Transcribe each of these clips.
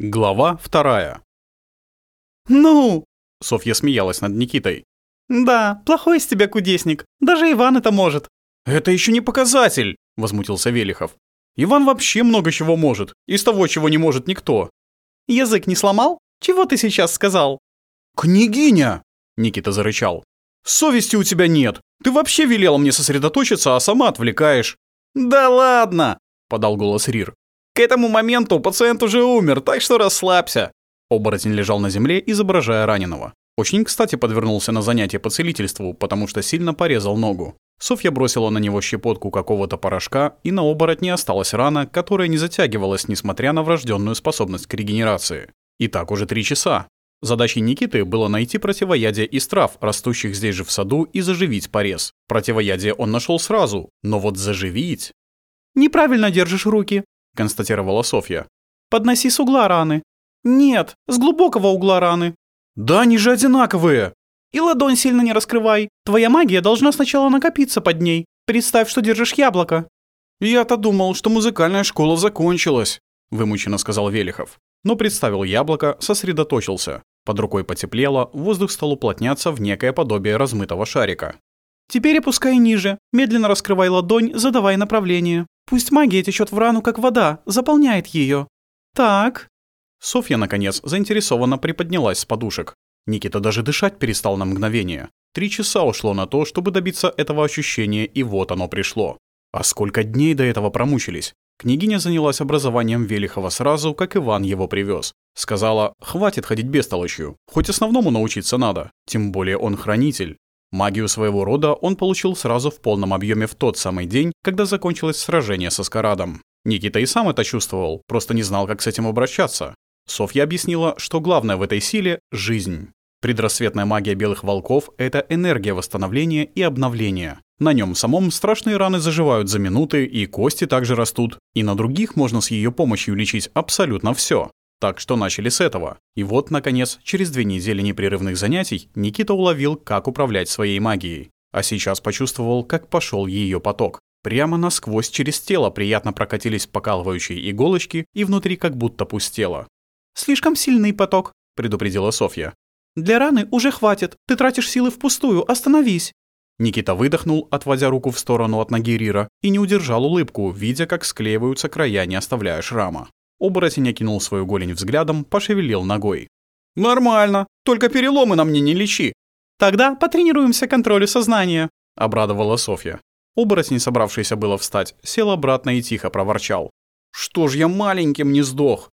Глава вторая. «Ну!» — Софья смеялась над Никитой. «Да, плохой из тебя кудесник. Даже Иван это может». «Это еще не показатель!» — возмутился Велихов. «Иван вообще много чего может. Из того, чего не может никто». «Язык не сломал? Чего ты сейчас сказал?» «Княгиня!» — Никита зарычал. «Совести у тебя нет. Ты вообще велела мне сосредоточиться, а сама отвлекаешь». «Да ладно!» — подал голос Рир. К этому моменту пациент уже умер, так что расслабься». Оборотень лежал на земле, изображая раненого. Очень кстати подвернулся на занятие по целительству, потому что сильно порезал ногу. Софья бросила на него щепотку какого-то порошка, и на оборотне осталась рана, которая не затягивалась, несмотря на врожденную способность к регенерации. И так уже три часа. Задачей Никиты было найти противоядие из трав, растущих здесь же в саду, и заживить порез. Противоядие он нашел сразу, но вот заживить... «Неправильно держишь руки», констатировала Софья. «Подноси с угла раны». «Нет, с глубокого угла раны». «Да, они же одинаковые». «И ладонь сильно не раскрывай. Твоя магия должна сначала накопиться под ней. Представь, что держишь яблоко». «Я-то думал, что музыкальная школа закончилась», — вымученно сказал Велихов. Но представил яблоко, сосредоточился. Под рукой потеплело, воздух стал уплотняться в некое подобие размытого шарика. Теперь опускай ниже, медленно раскрывай ладонь, задавай направление. Пусть магия течет в рану, как вода, заполняет ее. Так. Софья, наконец, заинтересованно приподнялась с подушек. Никита даже дышать перестал на мгновение. Три часа ушло на то, чтобы добиться этого ощущения, и вот оно пришло. А сколько дней до этого промучились? Княгиня занялась образованием Велихова сразу, как Иван его привез. Сказала, хватит ходить бестолочью, хоть основному научиться надо, тем более он хранитель. Магию своего рода он получил сразу в полном объеме в тот самый день, когда закончилось сражение со Скарадом. Никита и сам это чувствовал, просто не знал, как с этим обращаться. Софья объяснила, что главное в этой силе – жизнь. Предрассветная магия белых волков – это энергия восстановления и обновления. На нем самом страшные раны заживают за минуты, и кости также растут, и на других можно с ее помощью лечить абсолютно все. Так что начали с этого. И вот, наконец, через две недели непрерывных занятий Никита уловил, как управлять своей магией. А сейчас почувствовал, как пошел ее поток. Прямо насквозь через тело приятно прокатились покалывающие иголочки и внутри как будто пустело. «Слишком сильный поток», — предупредила Софья. «Для раны уже хватит. Ты тратишь силы впустую. Остановись». Никита выдохнул, отводя руку в сторону от ноги Рира, и не удержал улыбку, видя, как склеиваются края, не оставляя шрама. Оборотень окинул свою голень взглядом, пошевелил ногой. «Нормально, только переломы на мне не лечи». «Тогда потренируемся контролю сознания», — обрадовала Софья. Оборотень, собравшийся было встать, сел обратно и тихо проворчал. «Что ж я маленьким не сдох?»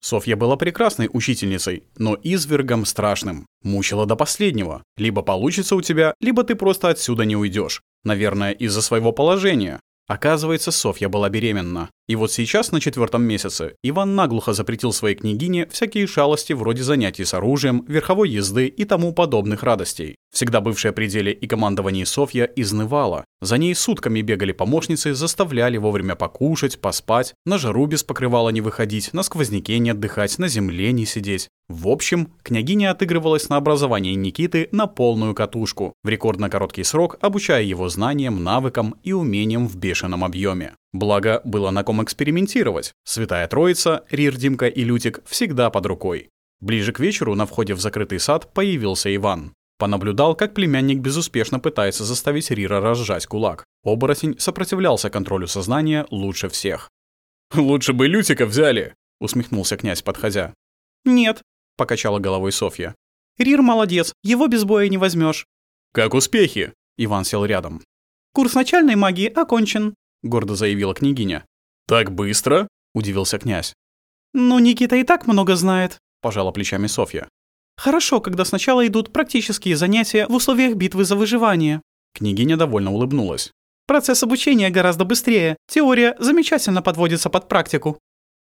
Софья была прекрасной учительницей, но извергом страшным. Мучила до последнего. Либо получится у тебя, либо ты просто отсюда не уйдешь. Наверное, из-за своего положения. Оказывается, Софья была беременна. И вот сейчас, на четвертом месяце, Иван наглухо запретил своей княгине всякие шалости вроде занятий с оружием, верховой езды и тому подобных радостей. Всегда бывшая при деле и командовании Софья изнывала. За ней сутками бегали помощницы, заставляли вовремя покушать, поспать, на жару без покрывала не выходить, на сквозняке не отдыхать, на земле не сидеть. В общем, княгиня отыгрывалась на образовании Никиты на полную катушку, в рекордно короткий срок обучая его знаниям, навыкам и умениям в бешеном объеме. Благо, было на ком экспериментировать. Святая Троица, Рирдимка и Лютик всегда под рукой. Ближе к вечеру на входе в закрытый сад появился Иван. Понаблюдал, как племянник безуспешно пытается заставить Рира разжать кулак. Оборотень сопротивлялся контролю сознания лучше всех. «Лучше бы Лютика взяли!» — усмехнулся князь, подходя. «Нет, — покачала головой Софья. «Рир молодец, его без боя не возьмешь. «Как успехи?» — Иван сел рядом. «Курс начальной магии окончен», — гордо заявила княгиня. «Так быстро?» — удивился князь. «Ну, Никита и так много знает», — пожала плечами Софья. «Хорошо, когда сначала идут практические занятия в условиях битвы за выживание». Княгиня довольно улыбнулась. «Процесс обучения гораздо быстрее. Теория замечательно подводится под практику».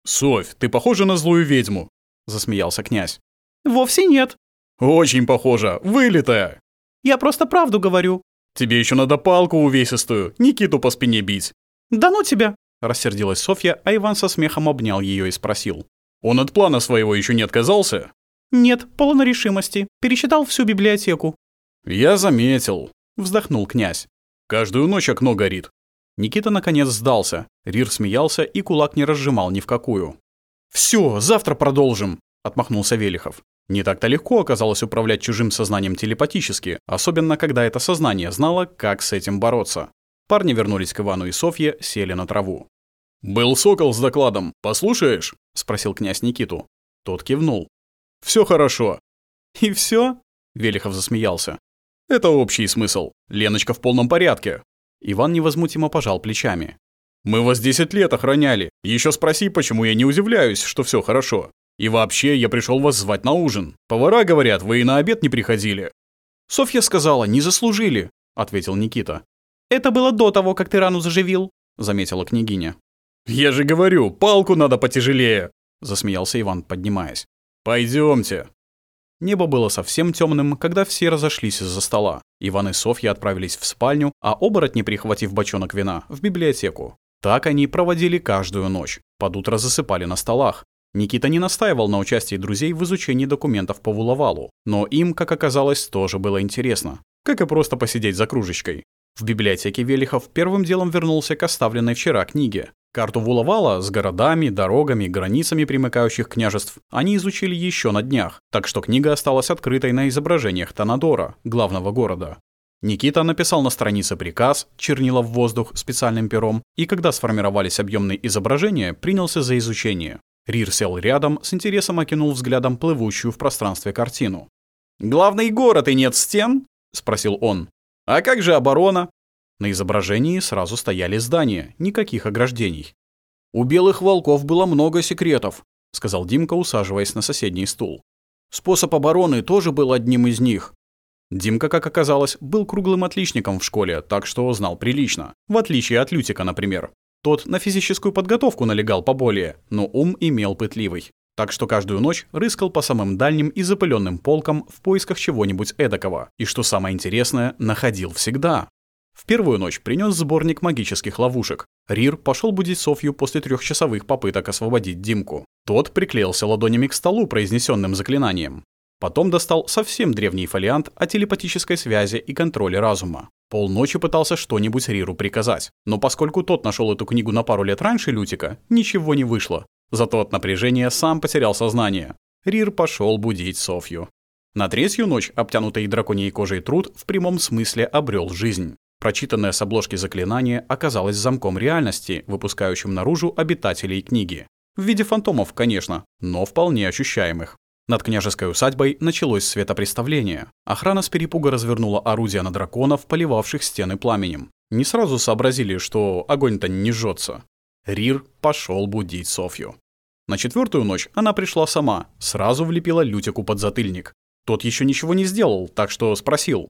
«Софь, ты похожа на злую ведьму», — засмеялся князь. «Вовсе нет». «Очень похоже, вылитая». «Я просто правду говорю». «Тебе еще надо палку увесистую, Никиту по спине бить». «Да ну тебя!» — рассердилась Софья, а Иван со смехом обнял ее и спросил. «Он от плана своего еще не отказался?» «Нет, полон решимости. Пересчитал всю библиотеку». «Я заметил», — вздохнул князь. «Каждую ночь окно горит». Никита наконец сдался. Рир смеялся и кулак не разжимал ни в какую. «Все, завтра продолжим», — отмахнулся Велихов. Не так-то легко оказалось управлять чужим сознанием телепатически, особенно когда это сознание знало, как с этим бороться. Парни вернулись к Ивану и Софье, сели на траву. «Был сокол с докладом, послушаешь?» — спросил князь Никиту. Тот кивнул. «Все хорошо». «И все?» — Велихов засмеялся. «Это общий смысл. Леночка в полном порядке». Иван невозмутимо пожал плечами. Мы вас 10 лет охраняли. Еще спроси, почему я не удивляюсь, что все хорошо. И вообще, я пришел вас звать на ужин. Повара говорят, вы и на обед не приходили». «Софья сказала, не заслужили», — ответил Никита. «Это было до того, как ты рану заживил», — заметила княгиня. «Я же говорю, палку надо потяжелее», — засмеялся Иван, поднимаясь. «Пойдемте». Небо было совсем темным, когда все разошлись из-за стола. Иван и Софья отправились в спальню, а оборотни, прихватив бочонок вина, в библиотеку. Так они проводили каждую ночь. Под утро засыпали на столах. Никита не настаивал на участии друзей в изучении документов по Вулавалу, но им, как оказалось, тоже было интересно. Как и просто посидеть за кружечкой. В библиотеке Велихов первым делом вернулся к оставленной вчера книге. Карту Вулавала с городами, дорогами, границами примыкающих княжеств они изучили еще на днях, так что книга осталась открытой на изображениях Танадора, главного города. Никита написал на странице приказ, чернила в воздух специальным пером, и когда сформировались объемные изображения, принялся за изучение. Рир сел рядом, с интересом окинул взглядом плывущую в пространстве картину. «Главный город и нет стен?» — спросил он. «А как же оборона?» На изображении сразу стояли здания, никаких ограждений. «У белых волков было много секретов», — сказал Димка, усаживаясь на соседний стул. «Способ обороны тоже был одним из них. Димка, как оказалось, был круглым отличником в школе, так что знал прилично, в отличие от Лютика, например. Тот на физическую подготовку налегал поболее, но ум имел пытливый. Так что каждую ночь рыскал по самым дальним и запыленным полкам в поисках чего-нибудь эдакого, и что самое интересное, находил всегда. В первую ночь принес сборник магических ловушек. Рир пошел будить Софью после трехчасовых попыток освободить Димку. Тот приклеился ладонями к столу произнесенным заклинанием. Потом достал совсем древний фолиант а о телепатической связи и контроле разума. Полночи пытался что-нибудь Риру приказать, но поскольку тот нашел эту книгу на пару лет раньше Лютика, ничего не вышло. Зато от напряжения сам потерял сознание. Рир пошел будить Софью. На третью ночь обтянутый драконьей кожей труд в прямом смысле обрел жизнь. Прочитанное с обложки заклинание оказалось замком реальности, выпускающим наружу обитателей книги. В виде фантомов, конечно, но вполне ощущаемых. Над княжеской усадьбой началось светопреставление. Охрана с перепуга развернула орудия на драконов, поливавших стены пламенем. Не сразу сообразили, что огонь-то не жжется. Рир пошел будить Софью. На четвертую ночь она пришла сама, сразу влепила Лютику под затыльник. Тот еще ничего не сделал, так что спросил.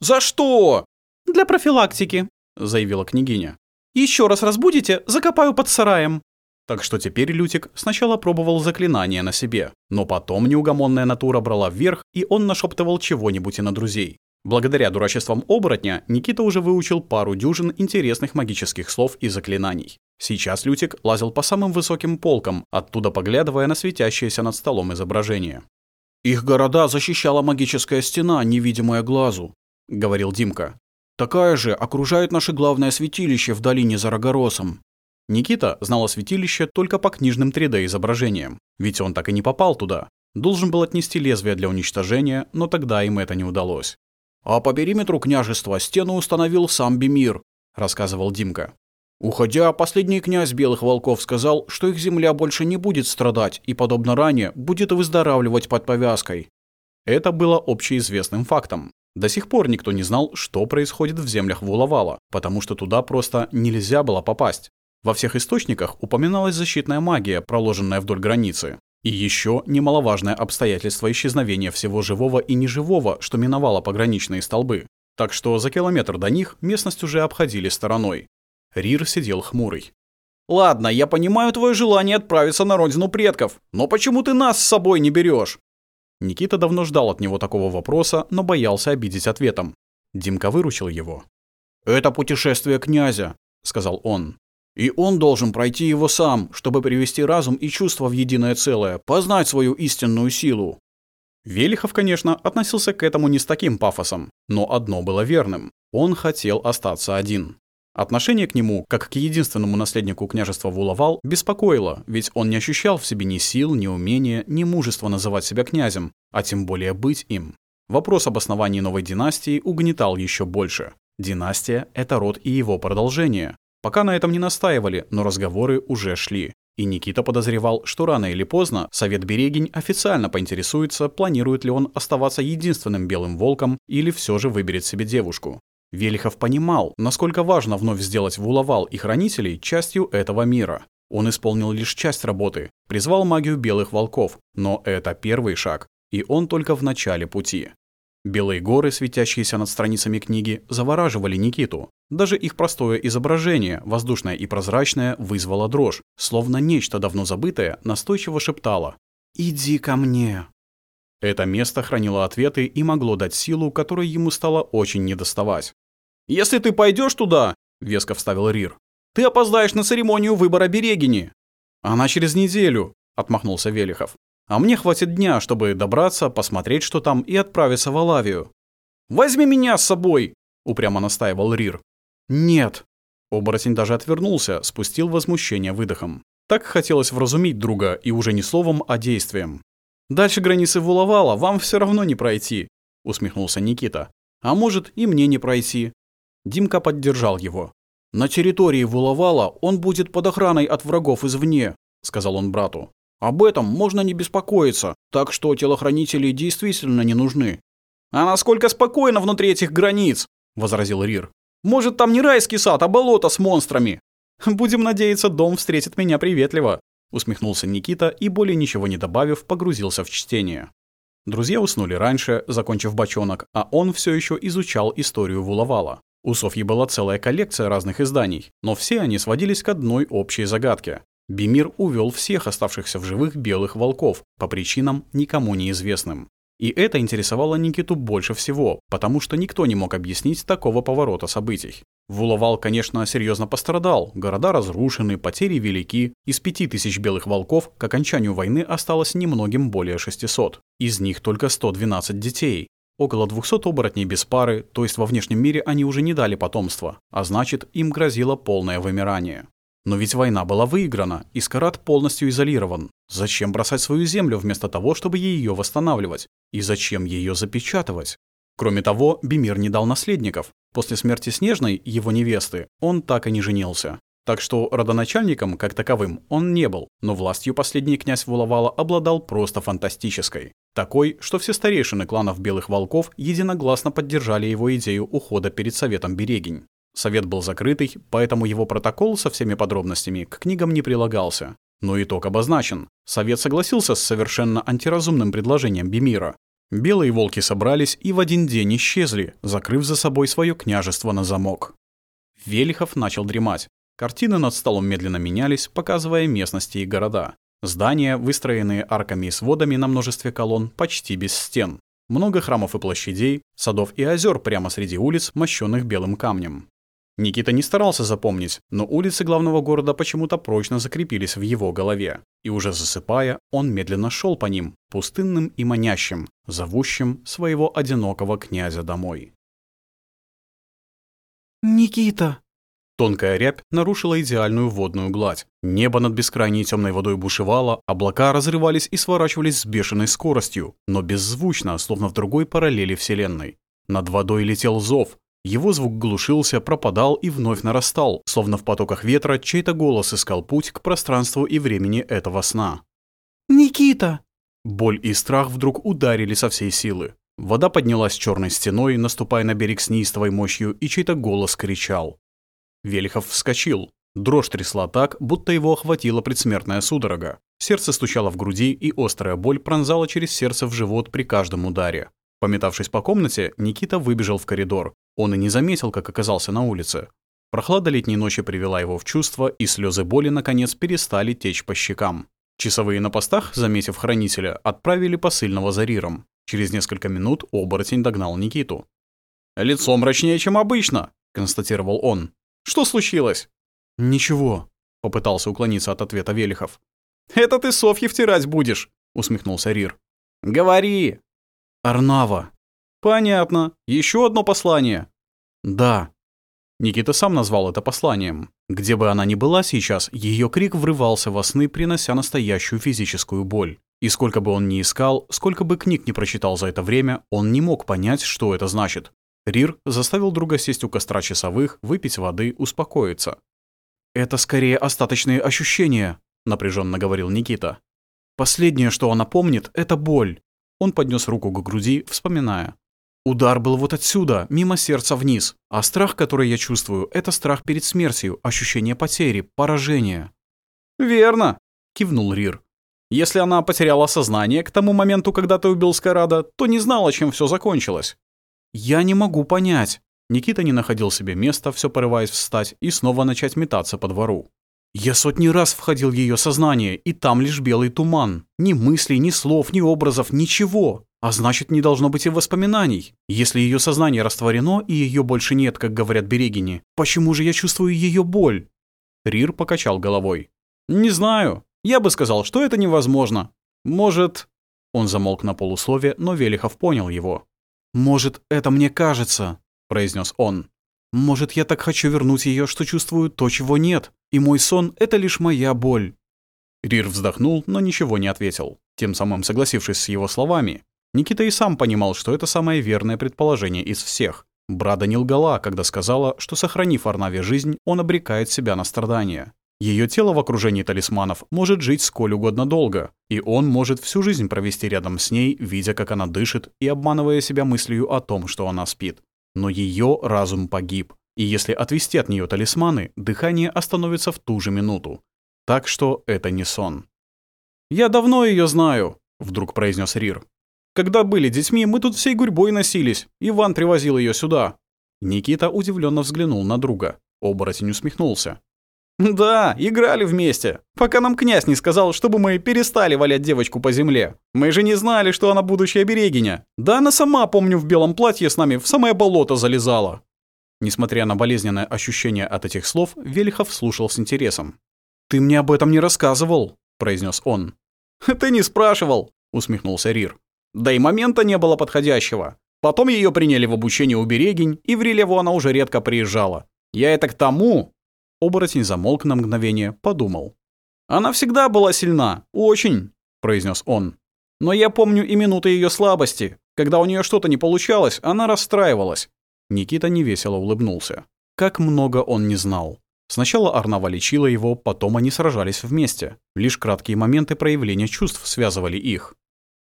«За что?» «Для профилактики», — заявила княгиня. «Еще раз разбудите, закопаю под сараем». Так что теперь Лютик сначала пробовал заклинания на себе, но потом неугомонная натура брала вверх, и он нашептывал чего-нибудь и на друзей. Благодаря дурачествам оборотня Никита уже выучил пару дюжин интересных магических слов и заклинаний. Сейчас Лютик лазил по самым высоким полкам, оттуда поглядывая на светящееся над столом изображение. «Их города защищала магическая стена, невидимая глазу», — говорил Димка. «Такая же окружает наше главное святилище в долине за Рогоросом. Никита знал о святилище только по книжным 3D-изображениям, ведь он так и не попал туда. Должен был отнести лезвие для уничтожения, но тогда им это не удалось. «А по периметру княжества стену установил сам Бемир», — рассказывал Димка. «Уходя, последний князь Белых Волков сказал, что их земля больше не будет страдать и, подобно ранее, будет выздоравливать под повязкой». Это было общеизвестным фактом. До сих пор никто не знал, что происходит в землях Вулавала, потому что туда просто нельзя было попасть. Во всех источниках упоминалась защитная магия, проложенная вдоль границы. И еще немаловажное обстоятельство исчезновения всего живого и неживого, что миновало пограничные столбы. Так что за километр до них местность уже обходили стороной. Рир сидел хмурый. «Ладно, я понимаю твое желание отправиться на родину предков, но почему ты нас с собой не берешь?» Никита давно ждал от него такого вопроса, но боялся обидеть ответом. Димка выручил его. «Это путешествие князя», — сказал он. И он должен пройти его сам, чтобы привести разум и чувство в единое целое, познать свою истинную силу. Велихов, конечно, относился к этому не с таким пафосом, но одно было верным – он хотел остаться один. Отношение к нему, как к единственному наследнику княжества Вуловал, беспокоило, ведь он не ощущал в себе ни сил, ни умения, ни мужества называть себя князем, а тем более быть им. Вопрос об основании новой династии угнетал еще больше. Династия – это род и его продолжение. Пока на этом не настаивали, но разговоры уже шли. И Никита подозревал, что рано или поздно Совет Берегинь официально поинтересуется, планирует ли он оставаться единственным белым волком или все же выберет себе девушку. Велихов понимал, насколько важно вновь сделать Вуловал и Хранителей частью этого мира. Он исполнил лишь часть работы, призвал магию белых волков, но это первый шаг, и он только в начале пути. Белые горы, светящиеся над страницами книги, завораживали Никиту. Даже их простое изображение, воздушное и прозрачное, вызвало дрожь, словно нечто давно забытое настойчиво шептало «Иди ко мне». Это место хранило ответы и могло дать силу, которой ему стало очень недоставать. «Если ты пойдешь туда», — веско вставил Рир, — «ты опоздаешь на церемонию выбора Берегини». «Она через неделю», — отмахнулся Велихов. А мне хватит дня, чтобы добраться, посмотреть, что там, и отправиться в Алавию. «Возьми меня с собой!» — упрямо настаивал Рир. «Нет!» Оборотень даже отвернулся, спустил возмущение выдохом. Так хотелось вразумить друга, и уже не словом, а действием. «Дальше границы Вулавала вам все равно не пройти», — усмехнулся Никита. «А может, и мне не пройти». Димка поддержал его. «На территории Вулавала он будет под охраной от врагов извне», — сказал он брату. Об этом можно не беспокоиться, так что телохранители действительно не нужны. А насколько спокойно внутри этих границ, возразил Рир. Может, там не райский сад, а болото с монстрами. Будем надеяться, дом встретит меня приветливо, усмехнулся Никита и более ничего не добавив, погрузился в чтение. Друзья уснули раньше, закончив бочонок, а он все еще изучал историю Вулавала. У Софьи была целая коллекция разных изданий, но все они сводились к одной общей загадке. Бемир увел всех оставшихся в живых белых волков по причинам, никому неизвестным. И это интересовало Никиту больше всего, потому что никто не мог объяснить такого поворота событий. Вуловал, конечно, серьезно пострадал, города разрушены, потери велики. Из пяти тысяч белых волков к окончанию войны осталось немногим более 600. Из них только 112 детей. Около 200 оборотней без пары, то есть во внешнем мире они уже не дали потомства, а значит, им грозило полное вымирание. Но ведь война была выиграна, и Скарат полностью изолирован. Зачем бросать свою землю вместо того, чтобы ее восстанавливать? И зачем ее запечатывать? Кроме того, Бемир не дал наследников. После смерти Снежной, его невесты, он так и не женился. Так что родоначальником, как таковым, он не был, но властью последний князь Вуловала обладал просто фантастической. Такой, что все старейшины кланов Белых Волков единогласно поддержали его идею ухода перед Советом Берегинь. Совет был закрытый, поэтому его протокол со всеми подробностями к книгам не прилагался. Но итог обозначен. Совет согласился с совершенно антиразумным предложением Бемира. Белые волки собрались и в один день исчезли, закрыв за собой свое княжество на замок. Велихов начал дремать. Картины над столом медленно менялись, показывая местности и города. Здания, выстроенные арками и сводами на множестве колонн, почти без стен. Много храмов и площадей, садов и озер прямо среди улиц, мощенных белым камнем. Никита не старался запомнить, но улицы главного города почему-то прочно закрепились в его голове. И уже засыпая, он медленно шел по ним, пустынным и манящим, зовущим своего одинокого князя домой. «Никита!» Тонкая рябь нарушила идеальную водную гладь. Небо над бескрайней темной водой бушевало, облака разрывались и сворачивались с бешеной скоростью, но беззвучно, словно в другой параллели Вселенной. Над водой летел зов, его звук глушился, пропадал и вновь нарастал, словно в потоках ветра чей-то голос искал путь к пространству и времени этого сна. «Никита!» Боль и страх вдруг ударили со всей силы. Вода поднялась черной стеной, наступая на берег с неистовой мощью, и чей-то голос кричал. Велихов вскочил. Дрожь трясла так, будто его охватила предсмертная судорога. Сердце стучало в груди, и острая боль пронзала через сердце в живот при каждом ударе. Пометавшись по комнате, Никита выбежал в коридор. Он и не заметил, как оказался на улице. Прохлада летней ночи привела его в чувство, и слезы боли, наконец, перестали течь по щекам. Часовые на постах, заметив хранителя, отправили посыльного за Риром. Через несколько минут оборотень догнал Никиту. «Лицо мрачнее, чем обычно», — констатировал он. «Что случилось?» «Ничего», — попытался уклониться от ответа Велихов. «Это ты Софье втирать будешь», — усмехнулся Рир. «Говори!» «Арнава», «Понятно. Еще одно послание». «Да». Никита сам назвал это посланием. Где бы она ни была сейчас, ее крик врывался во сны, принося настоящую физическую боль. И сколько бы он ни искал, сколько бы книг не прочитал за это время, он не мог понять, что это значит. Рир заставил друга сесть у костра часовых, выпить воды, успокоиться. «Это скорее остаточные ощущения», — напряженно говорил Никита. «Последнее, что она помнит, — это боль». Он поднес руку к груди, вспоминая. Удар был вот отсюда, мимо сердца вниз. А страх, который я чувствую, это страх перед смертью, ощущение потери, поражения. «Верно», — кивнул Рир. «Если она потеряла сознание к тому моменту, когда ты убил Скарада, то не знала, чем все закончилось». «Я не могу понять». Никита не находил себе места, все порываясь встать и снова начать метаться по двору. Я сотни раз входил в ее сознание, и там лишь белый туман. Ни мыслей, ни слов, ни образов, ничего. А значит, не должно быть и воспоминаний. Если ее сознание растворено и ее больше нет, как говорят Берегини, почему же я чувствую ее боль? Рир покачал головой. Не знаю. Я бы сказал, что это невозможно. Может... Он замолк на полуслове, но Велихов понял его. «Может, это мне кажется», — произнес он. «Может, я так хочу вернуть ее, что чувствую то, чего нет, и мой сон — это лишь моя боль». Рир вздохнул, но ничего не ответил, тем самым согласившись с его словами, Никита и сам понимал, что это самое верное предположение из всех. Брада не лгала, когда сказала, что, сохранив Арнаве жизнь, он обрекает себя на страдания. Ее тело в окружении талисманов может жить сколь угодно долго, и он может всю жизнь провести рядом с ней, видя, как она дышит, и обманывая себя мыслью о том, что она спит. Но ее разум погиб, и если отвести от нее талисманы, дыхание остановится в ту же минуту. Так что это не сон. «Я давно ее знаю», — вдруг произнес Рир. Когда были детьми, мы тут всей гурьбой носились. Иван привозил ее сюда». Никита удивленно взглянул на друга. Оборотень усмехнулся. «Да, играли вместе. Пока нам князь не сказал, чтобы мы перестали валять девочку по земле. Мы же не знали, что она будущая берегиня. Да она сама, помню, в белом платье с нами в самое болото залезала». Несмотря на болезненное ощущение от этих слов, Велихов слушал с интересом. «Ты мне об этом не рассказывал», — произнес он. «Ты не спрашивал», — усмехнулся Рир. Да и момента не было подходящего. Потом ее приняли в обучение у Берегинь, и в Рилеву она уже редко приезжала. Я это к тому...» Оборотень замолк на мгновение, подумал. «Она всегда была сильна, очень», — произнес он. «Но я помню и минуты ее слабости. Когда у нее что-то не получалось, она расстраивалась». Никита невесело улыбнулся. Как много он не знал. Сначала Арнава лечила его, потом они сражались вместе. Лишь краткие моменты проявления чувств связывали их.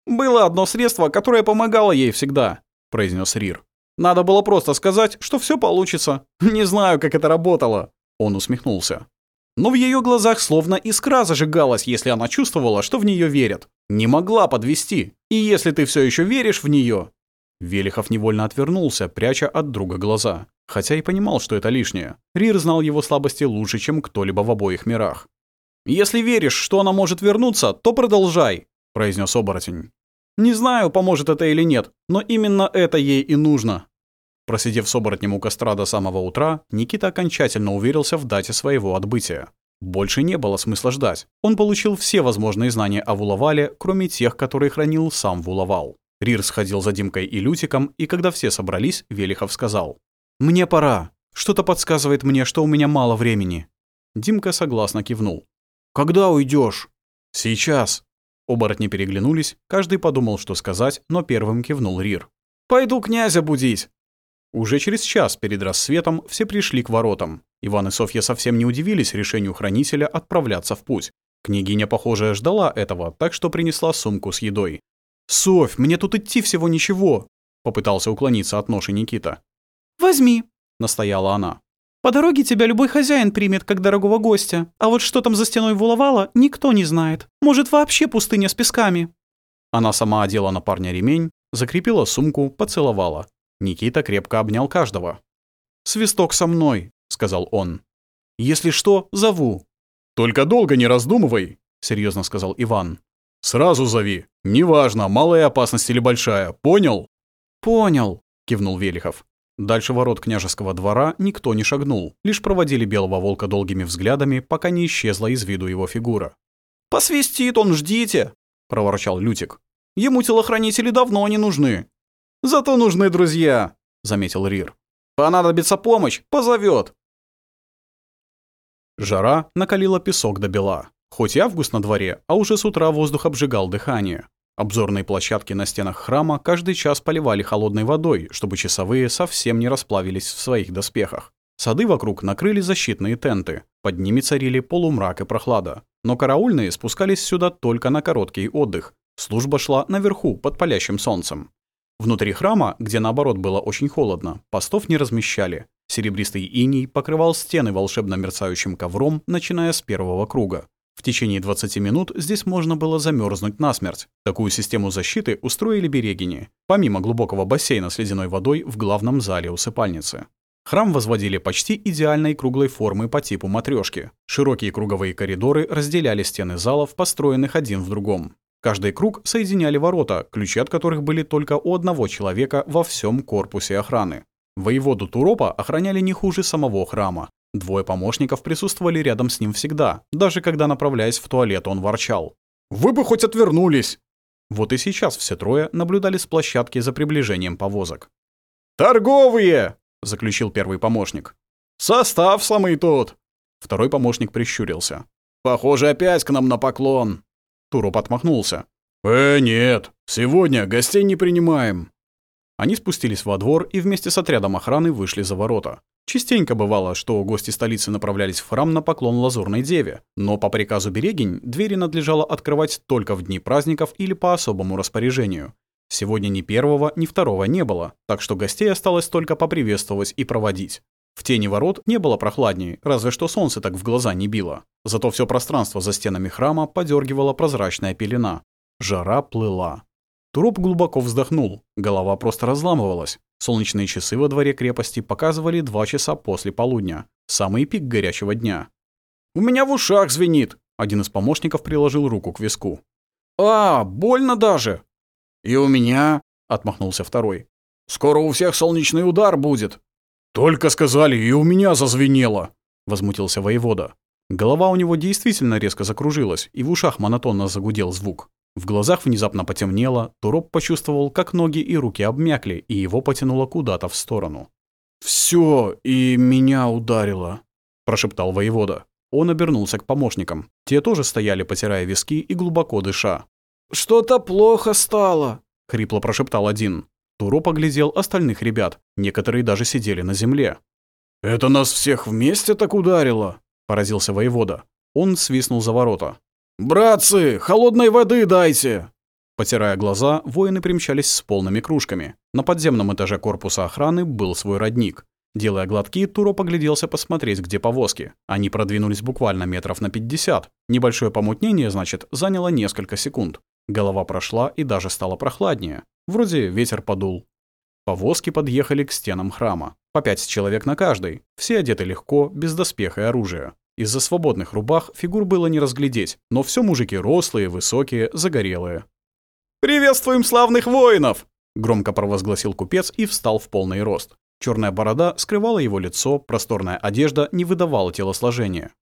«Было одно средство, которое помогало ей всегда», — произнес Рир. «Надо было просто сказать, что все получится. Не знаю, как это работало», — он усмехнулся. Но в ее глазах словно искра зажигалась, если она чувствовала, что в нее верят. Не могла подвести. И если ты все еще веришь в нее... Велихов невольно отвернулся, пряча от друга глаза. Хотя и понимал, что это лишнее. Рир знал его слабости лучше, чем кто-либо в обоих мирах. «Если веришь, что она может вернуться, то продолжай. — произнес оборотень. «Не знаю, поможет это или нет, но именно это ей и нужно». Просидев с оборотнем у костра до самого утра, Никита окончательно уверился в дате своего отбытия. Больше не было смысла ждать. Он получил все возможные знания о Вулавале, кроме тех, которые хранил сам Вулавал. Рир сходил за Димкой и Лютиком, и когда все собрались, Велихов сказал. «Мне пора. Что-то подсказывает мне, что у меня мало времени». Димка согласно кивнул. «Когда уйдешь? «Сейчас», Оборотни переглянулись, каждый подумал, что сказать, но первым кивнул Рир. «Пойду князя будить!» Уже через час перед рассветом все пришли к воротам. Иван и Софья совсем не удивились решению хранителя отправляться в путь. Княгиня, похоже, ждала этого, так что принесла сумку с едой. «Софь, мне тут идти всего ничего!» — попытался уклониться от ноши Никита. «Возьми!» — настояла она. По дороге тебя любой хозяин примет, как дорогого гостя. А вот что там за стеной вуловало, никто не знает. Может, вообще пустыня с песками». Она сама одела на парня ремень, закрепила сумку, поцеловала. Никита крепко обнял каждого. «Свисток со мной», — сказал он. «Если что, зову». «Только долго не раздумывай», — серьезно сказал Иван. «Сразу зови. Неважно, малая опасность или большая. Понял?» «Понял», — кивнул Велихов. Дальше ворот княжеского двора никто не шагнул, лишь проводили белого волка долгими взглядами, пока не исчезла из виду его фигура. «Посвистит он, ждите!» – проворчал Лютик. «Ему телохранители давно не нужны». «Зато нужны друзья!» – заметил Рир. «Понадобится помощь, позовет!» Жара накалила песок до бела. Хоть и август на дворе, а уже с утра воздух обжигал дыхание. Обзорные площадки на стенах храма каждый час поливали холодной водой, чтобы часовые совсем не расплавились в своих доспехах. Сады вокруг накрыли защитные тенты, под ними царили полумрак и прохлада. Но караульные спускались сюда только на короткий отдых. Служба шла наверху, под палящим солнцем. Внутри храма, где наоборот было очень холодно, постов не размещали. Серебристый иней покрывал стены волшебно мерцающим ковром, начиная с первого круга. В течение 20 минут здесь можно было замерзнуть насмерть. Такую систему защиты устроили берегини, помимо глубокого бассейна с ледяной водой в главном зале усыпальницы. Храм возводили почти идеальной круглой формы по типу матрешки. Широкие круговые коридоры разделяли стены залов, построенных один в другом. Каждый круг соединяли ворота, ключи от которых были только у одного человека во всем корпусе охраны. Воеводу Туропа охраняли не хуже самого храма, Двое помощников присутствовали рядом с ним всегда, даже когда, направляясь в туалет, он ворчал. «Вы бы хоть отвернулись!» Вот и сейчас все трое наблюдали с площадки за приближением повозок. «Торговые!» — заключил первый помощник. «Состав сломы тут!» Второй помощник прищурился. «Похоже, опять к нам на поклон!» Туроп отмахнулся. «Э, нет, сегодня гостей не принимаем!» Они спустились во двор и вместе с отрядом охраны вышли за ворота. Частенько бывало, что гости столицы направлялись в храм на поклон Лазурной Деве, но по приказу Берегинь двери надлежало открывать только в дни праздников или по особому распоряжению. Сегодня ни первого, ни второго не было, так что гостей осталось только поприветствовать и проводить. В тени ворот не было прохладнее, разве что солнце так в глаза не било. Зато все пространство за стенами храма подергивала прозрачная пелена. Жара плыла. Труп глубоко вздохнул, голова просто разламывалась. Солнечные часы во дворе крепости показывали два часа после полудня, самый пик горячего дня. «У меня в ушах звенит!» Один из помощников приложил руку к виску. «А, больно даже!» «И у меня!» — отмахнулся второй. «Скоро у всех солнечный удар будет!» «Только сказали, и у меня зазвенело!» — возмутился воевода. Голова у него действительно резко закружилась, и в ушах монотонно загудел звук. В глазах внезапно потемнело, Туроб почувствовал, как ноги и руки обмякли, и его потянуло куда-то в сторону. «Всё, и меня ударило», — прошептал воевода. Он обернулся к помощникам. Те тоже стояли, потирая виски и глубоко дыша. «Что-то плохо стало», — хрипло прошептал один. Туро оглядел остальных ребят, некоторые даже сидели на земле. «Это нас всех вместе так ударило?» – поразился воевода. Он свистнул за ворота. «Братцы, холодной воды дайте!» Потирая глаза, воины примчались с полными кружками. На подземном этаже корпуса охраны был свой родник. Делая глотки, Туро погляделся посмотреть, где повозки. Они продвинулись буквально метров на 50. Небольшое помутнение, значит, заняло несколько секунд. Голова прошла и даже стало прохладнее. Вроде ветер подул. Повозки подъехали к стенам храма. По пять человек на каждой. Все одеты легко, без доспеха и оружия. Из-за свободных рубах фигур было не разглядеть, но все мужики рослые, высокие, загорелые. «Приветствуем славных воинов!» — громко провозгласил купец и встал в полный рост. Черная борода скрывала его лицо, просторная одежда не выдавала телосложения.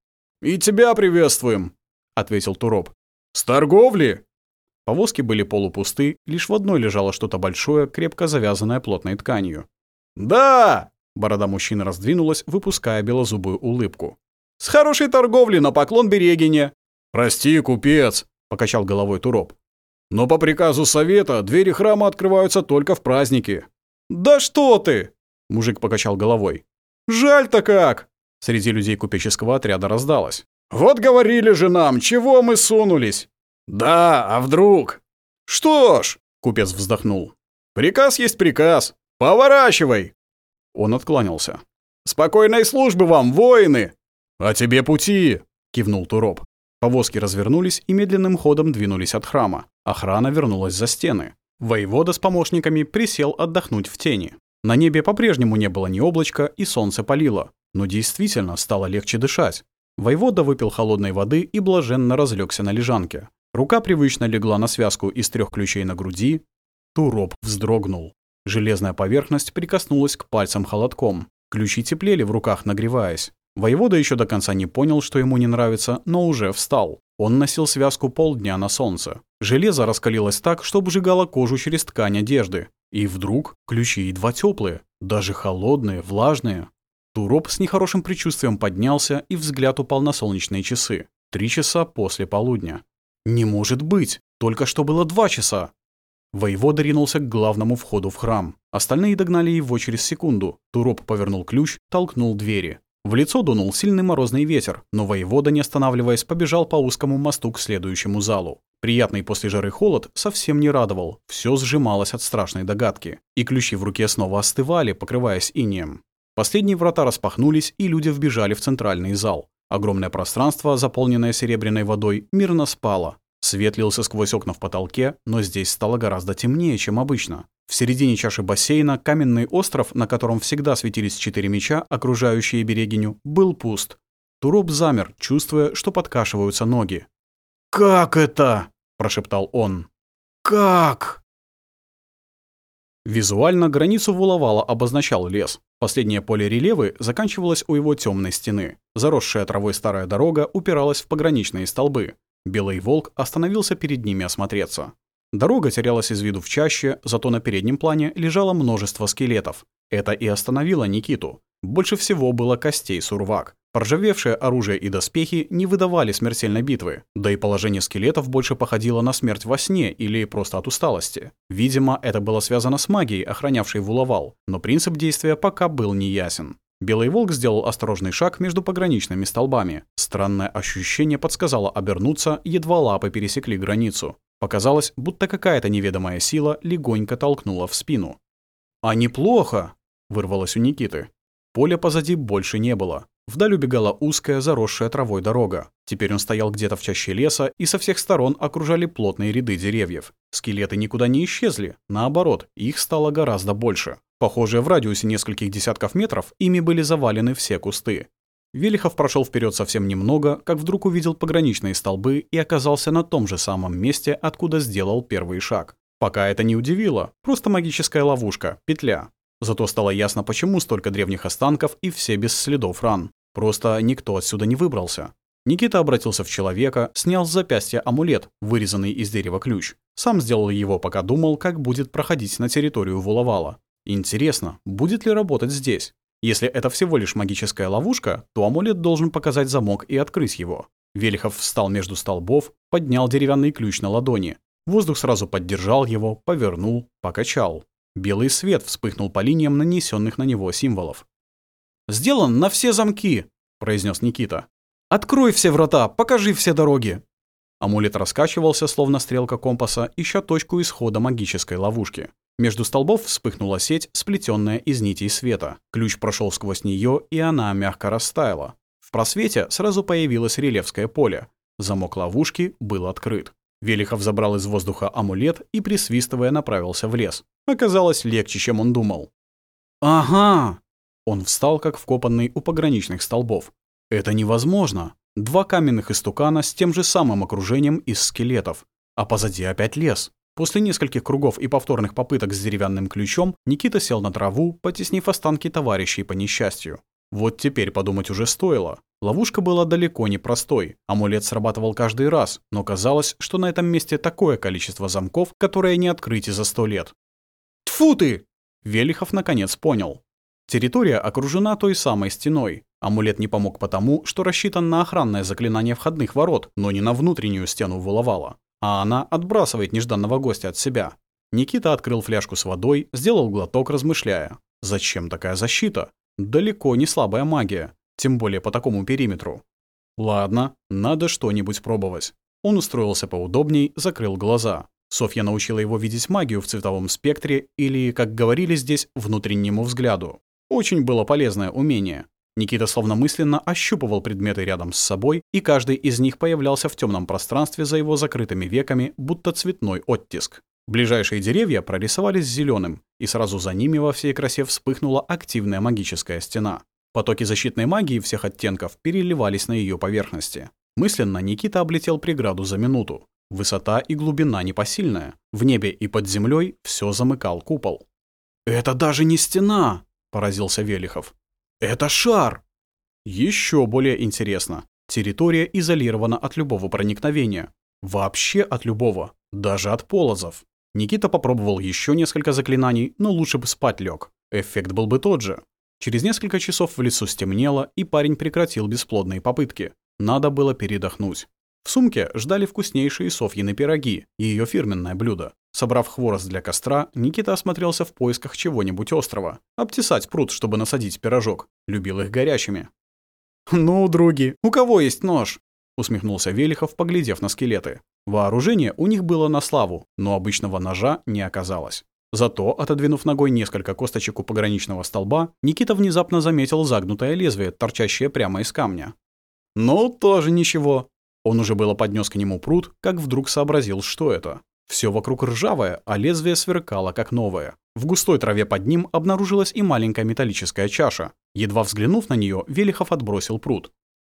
«И тебя приветствуем!» — ответил Туроп. «С торговли!» Повозки были полупусты, лишь в одной лежало что-то большое, крепко завязанное плотной тканью. «Да!» — борода мужчины раздвинулась, выпуская белозубую улыбку. С хорошей торговли на поклон Берегине». «Прости, купец», — покачал головой Туроп. «Но по приказу совета двери храма открываются только в праздники». «Да что ты!» — мужик покачал головой. «Жаль-то как!» — среди людей купеческого отряда раздалось. «Вот говорили же нам, чего мы сунулись!» «Да, а вдруг?» «Что ж!» — купец вздохнул. «Приказ есть приказ! Поворачивай!» Он откланялся. «Спокойной службы вам, воины!» «А тебе пути!» — кивнул Туроп. Повозки развернулись и медленным ходом двинулись от храма. Охрана вернулась за стены. Воевода с помощниками присел отдохнуть в тени. На небе по-прежнему не было ни облачка, и солнце палило. Но действительно стало легче дышать. Воевода выпил холодной воды и блаженно разлегся на лежанке. Рука привычно легла на связку из трех ключей на груди. Туроп вздрогнул. Железная поверхность прикоснулась к пальцам холодком. Ключи теплели в руках, нагреваясь. Воевода еще до конца не понял, что ему не нравится, но уже встал. Он носил связку полдня на солнце. Железо раскалилось так, что обжигало кожу через ткань одежды. И вдруг ключи едва теплые, даже холодные, влажные. Туроп с нехорошим предчувствием поднялся и взгляд упал на солнечные часы. Три часа после полудня. «Не может быть! Только что было два часа!» Воевода ринулся к главному входу в храм. Остальные догнали его через секунду. Туроп повернул ключ, толкнул двери. В лицо дунул сильный морозный ветер, но воевода, не останавливаясь, побежал по узкому мосту к следующему залу. Приятный после жары холод совсем не радовал, все сжималось от страшной догадки, и ключи в руке снова остывали, покрываясь инеем. Последние врата распахнулись, и люди вбежали в центральный зал. Огромное пространство, заполненное серебряной водой, мирно спало. Свет лился сквозь окна в потолке, но здесь стало гораздо темнее, чем обычно. В середине чаши бассейна каменный остров, на котором всегда светились четыре меча, окружающие берегиню, был пуст. Туроп замер, чувствуя, что подкашиваются ноги. «Как это?» – прошептал он. «Как?» Визуально границу Вулавала обозначал лес. Последнее поле рельевы заканчивалось у его темной стены. Заросшая травой старая дорога упиралась в пограничные столбы. Белый волк остановился перед ними осмотреться. Дорога терялась из виду в чаще, зато на переднем плане лежало множество скелетов. Это и остановило Никиту. Больше всего было костей сурвак. Проржавевшее оружие и доспехи не выдавали смертельной битвы, да и положение скелетов больше походило на смерть во сне или просто от усталости. Видимо, это было связано с магией, охранявшей вуловал, но принцип действия пока был неясен. Белый волк сделал осторожный шаг между пограничными столбами. Странное ощущение подсказало обернуться, едва лапы пересекли границу. Показалось, будто какая-то неведомая сила легонько толкнула в спину. «А неплохо!» — вырвалось у Никиты. Поля позади больше не было. Вдаль убегала узкая, заросшая травой дорога. Теперь он стоял где-то в чаще леса, и со всех сторон окружали плотные ряды деревьев. Скелеты никуда не исчезли, наоборот, их стало гораздо больше похожие в радиусе нескольких десятков метров, ими были завалены все кусты. Велихов прошел вперед совсем немного, как вдруг увидел пограничные столбы и оказался на том же самом месте, откуда сделал первый шаг. Пока это не удивило, просто магическая ловушка, петля. Зато стало ясно, почему столько древних останков и все без следов ран. Просто никто отсюда не выбрался. Никита обратился в человека, снял с запястья амулет, вырезанный из дерева ключ. Сам сделал его, пока думал, как будет проходить на территорию Вулавала. Интересно, будет ли работать здесь? Если это всего лишь магическая ловушка, то амулет должен показать замок и открыть его. Велихов встал между столбов, поднял деревянный ключ на ладони. Воздух сразу поддержал его, повернул, покачал. Белый свет вспыхнул по линиям нанесенных на него символов. «Сделан на все замки!» – произнес Никита. «Открой все врата, покажи все дороги!» Амулет раскачивался, словно стрелка компаса, ища точку исхода магической ловушки. Между столбов вспыхнула сеть, сплетенная из нитей света. Ключ прошел сквозь нее, и она мягко растаяла. В просвете сразу появилось рельефское поле. Замок ловушки был открыт. Велихов забрал из воздуха амулет и, присвистывая, направился в лес. Оказалось легче, чем он думал. «Ага!» Он встал, как вкопанный у пограничных столбов. «Это невозможно! Два каменных истукана с тем же самым окружением из скелетов, а позади опять лес!» После нескольких кругов и повторных попыток с деревянным ключом, Никита сел на траву, потеснив останки товарищей по несчастью. Вот теперь подумать уже стоило. Ловушка была далеко не простой. Амулет срабатывал каждый раз, но казалось, что на этом месте такое количество замков, которые не открыть и за сто лет. Тфу ты!» Велихов наконец понял. Территория окружена той самой стеной. Амулет не помог потому, что рассчитан на охранное заклинание входных ворот, но не на внутреннюю стену выловала а она отбрасывает нежданного гостя от себя. Никита открыл фляжку с водой, сделал глоток, размышляя. Зачем такая защита? Далеко не слабая магия, тем более по такому периметру. Ладно, надо что-нибудь пробовать. Он устроился поудобней, закрыл глаза. Софья научила его видеть магию в цветовом спектре или, как говорили здесь, внутреннему взгляду. Очень было полезное умение. Никита словно мысленно ощупывал предметы рядом с собой, и каждый из них появлялся в темном пространстве за его закрытыми веками, будто цветной оттиск. Ближайшие деревья прорисовались зеленым, и сразу за ними во всей красе вспыхнула активная магическая стена. Потоки защитной магии всех оттенков переливались на ее поверхности. Мысленно Никита облетел преграду за минуту. Высота и глубина непосильная. В небе и под землей все замыкал купол. «Это даже не стена!» – поразился Велихов. «Это шар!» Еще более интересно. Территория изолирована от любого проникновения. Вообще от любого. Даже от полозов. Никита попробовал еще несколько заклинаний, но лучше бы спать лег. Эффект был бы тот же. Через несколько часов в лесу стемнело, и парень прекратил бесплодные попытки. Надо было передохнуть. В сумке ждали вкуснейшие Софьины пироги и ее фирменное блюдо. Собрав хворост для костра, Никита осмотрелся в поисках чего-нибудь острого. Обтесать пруд, чтобы насадить пирожок. Любил их горячими. «Ну, други, у кого есть нож?» — усмехнулся Велихов, поглядев на скелеты. Вооружение у них было на славу, но обычного ножа не оказалось. Зато, отодвинув ногой несколько косточек у пограничного столба, Никита внезапно заметил загнутое лезвие, торчащее прямо из камня. «Ну, тоже ничего», он уже было поднес к нему пруд, как вдруг сообразил, что это. Все вокруг ржавое, а лезвие сверкало, как новое. В густой траве под ним обнаружилась и маленькая металлическая чаша. Едва взглянув на нее, Велихов отбросил пруд.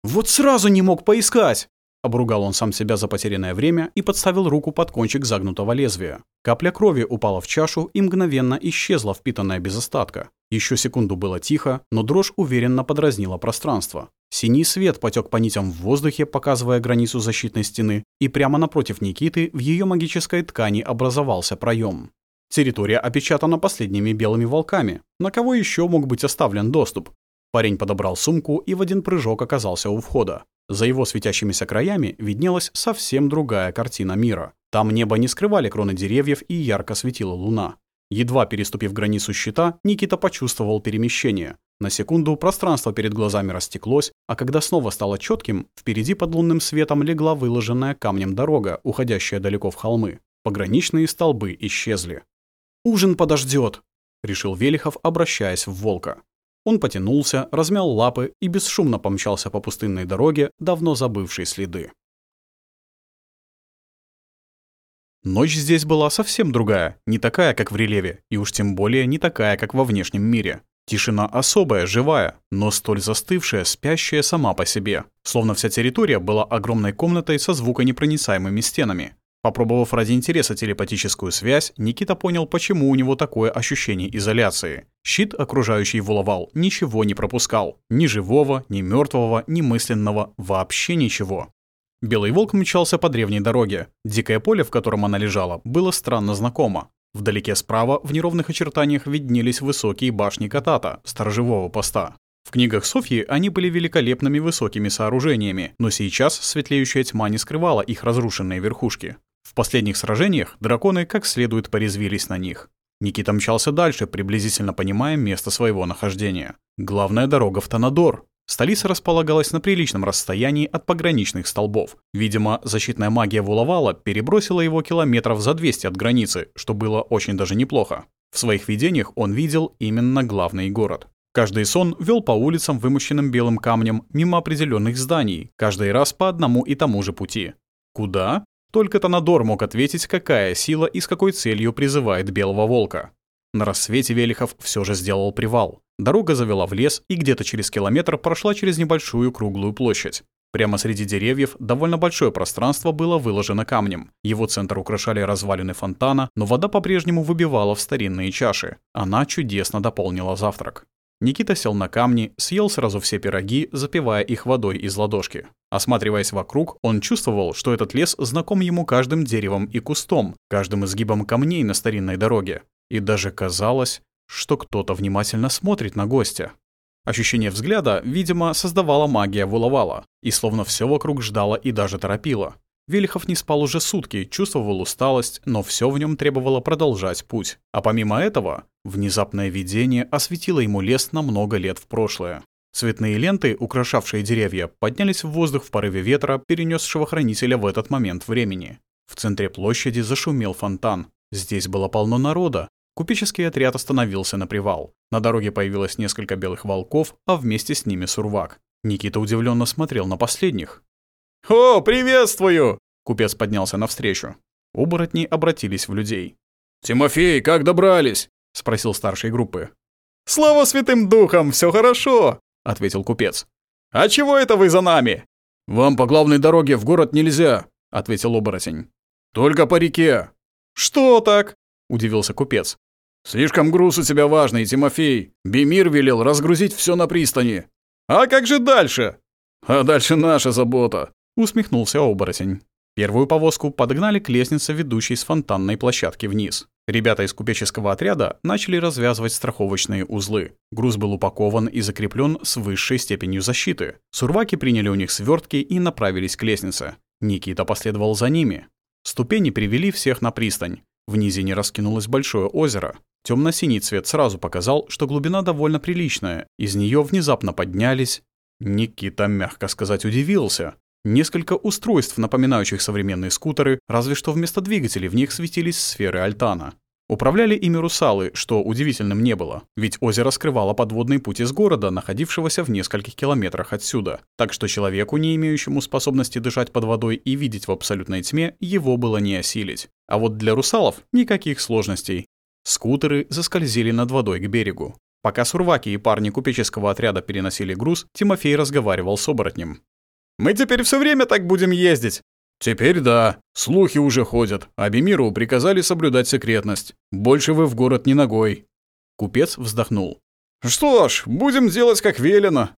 «Вот сразу не мог поискать!» Обругал он сам себя за потерянное время и подставил руку под кончик загнутого лезвия. Капля крови упала в чашу и мгновенно исчезла, впитанная без остатка. Еще секунду было тихо, но дрожь уверенно подразнила пространство. Синий свет потек по нитям в воздухе, показывая границу защитной стены, и прямо напротив Никиты в ее магической ткани образовался проем. Территория опечатана последними белыми волками. На кого еще мог быть оставлен доступ? Парень подобрал сумку и в один прыжок оказался у входа. За его светящимися краями виднелась совсем другая картина мира. Там небо не скрывали кроны деревьев и ярко светила луна. Едва переступив границу щита, Никита почувствовал перемещение. На секунду пространство перед глазами растеклось, а когда снова стало четким, впереди под лунным светом легла выложенная камнем дорога, уходящая далеко в холмы. Пограничные столбы исчезли. «Ужин подождет, решил Велихов, обращаясь в волка. Он потянулся, размял лапы и бесшумно помчался по пустынной дороге, давно забывшей следы. Ночь здесь была совсем другая, не такая, как в Релеве, и уж тем более не такая, как во внешнем мире. Тишина особая, живая, но столь застывшая, спящая сама по себе. Словно вся территория была огромной комнатой со звуконепроницаемыми стенами. Попробовав ради интереса телепатическую связь, Никита понял, почему у него такое ощущение изоляции. Щит, окружающий его ловал, ничего не пропускал. Ни живого, ни мертвого, ни мысленного, вообще ничего. Белый волк мчался по древней дороге. Дикое поле, в котором она лежала, было странно знакомо. Вдалеке справа в неровных очертаниях виднелись высокие башни Катата, сторожевого поста. В книгах Софьи они были великолепными высокими сооружениями, но сейчас светлеющая тьма не скрывала их разрушенные верхушки. В последних сражениях драконы как следует порезвились на них. Никита мчался дальше, приблизительно понимая место своего нахождения. Главная дорога в Танадор. Столица располагалась на приличном расстоянии от пограничных столбов. Видимо, защитная магия Вулавала перебросила его километров за 200 от границы, что было очень даже неплохо. В своих видениях он видел именно главный город. Каждый сон вел по улицам, вымощенным белым камнем, мимо определенных зданий, каждый раз по одному и тому же пути. Куда? Только Танадор мог ответить, какая сила и с какой целью призывает Белого Волка. На рассвете Велихов все же сделал привал. Дорога завела в лес и где-то через километр прошла через небольшую круглую площадь. Прямо среди деревьев довольно большое пространство было выложено камнем. Его центр украшали развалины фонтана, но вода по-прежнему выбивала в старинные чаши. Она чудесно дополнила завтрак. Никита сел на камни, съел сразу все пироги, запивая их водой из ладошки. Осматриваясь вокруг, он чувствовал, что этот лес знаком ему каждым деревом и кустом, каждым изгибом камней на старинной дороге. И даже казалось, что кто-то внимательно смотрит на гостя. Ощущение взгляда, видимо, создавала магия Вулавала, и словно все вокруг ждало и даже торопило. Велихов не спал уже сутки, чувствовал усталость, но все в нем требовало продолжать путь. А помимо этого, внезапное видение осветило ему лес на много лет в прошлое. Цветные ленты, украшавшие деревья, поднялись в воздух в порыве ветра, перенесшего хранителя в этот момент времени. В центре площади зашумел фонтан. Здесь было полно народа. Купеческий отряд остановился на привал. На дороге появилось несколько белых волков, а вместе с ними сурвак. Никита удивленно смотрел на последних. «О, приветствую!» Купец поднялся навстречу. Оборотни обратились в людей. «Тимофей, как добрались?» — спросил старшей группы. «Слава святым духам, все хорошо!» — ответил купец. «А чего это вы за нами?» «Вам по главной дороге в город нельзя», — ответил оборотень. «Только по реке». «Что так?» — удивился купец. «Слишком груз у тебя важный, Тимофей. Бемир велел разгрузить все на пристани». «А как же дальше?» «А дальше наша забота», — усмехнулся оборотень. Первую повозку подогнали к лестнице, ведущей с фонтанной площадки вниз. Ребята из купеческого отряда начали развязывать страховочные узлы. Груз был упакован и закреплен с высшей степенью защиты. Сурваки приняли у них свертки и направились к лестнице. Никита последовал за ними. Ступени привели всех на пристань. В низине раскинулось большое озеро. Темно-синий цвет сразу показал, что глубина довольно приличная. Из нее внезапно поднялись. Никита, мягко сказать, удивился. Несколько устройств, напоминающих современные скутеры, разве что вместо двигателей в них светились сферы Альтана. Управляли ими русалы, что удивительным не было, ведь озеро скрывало подводный путь из города, находившегося в нескольких километрах отсюда, так что человеку, не имеющему способности дышать под водой и видеть в абсолютной тьме, его было не осилить. А вот для русалов никаких сложностей. Скутеры заскользили над водой к берегу. Пока сурваки и парни купеческого отряда переносили груз, Тимофей разговаривал с оборотнем. Мы теперь все время так будем ездить». «Теперь да. Слухи уже ходят. Абимиру приказали соблюдать секретность. Больше вы в город не ногой». Купец вздохнул. «Что ж, будем делать, как велено».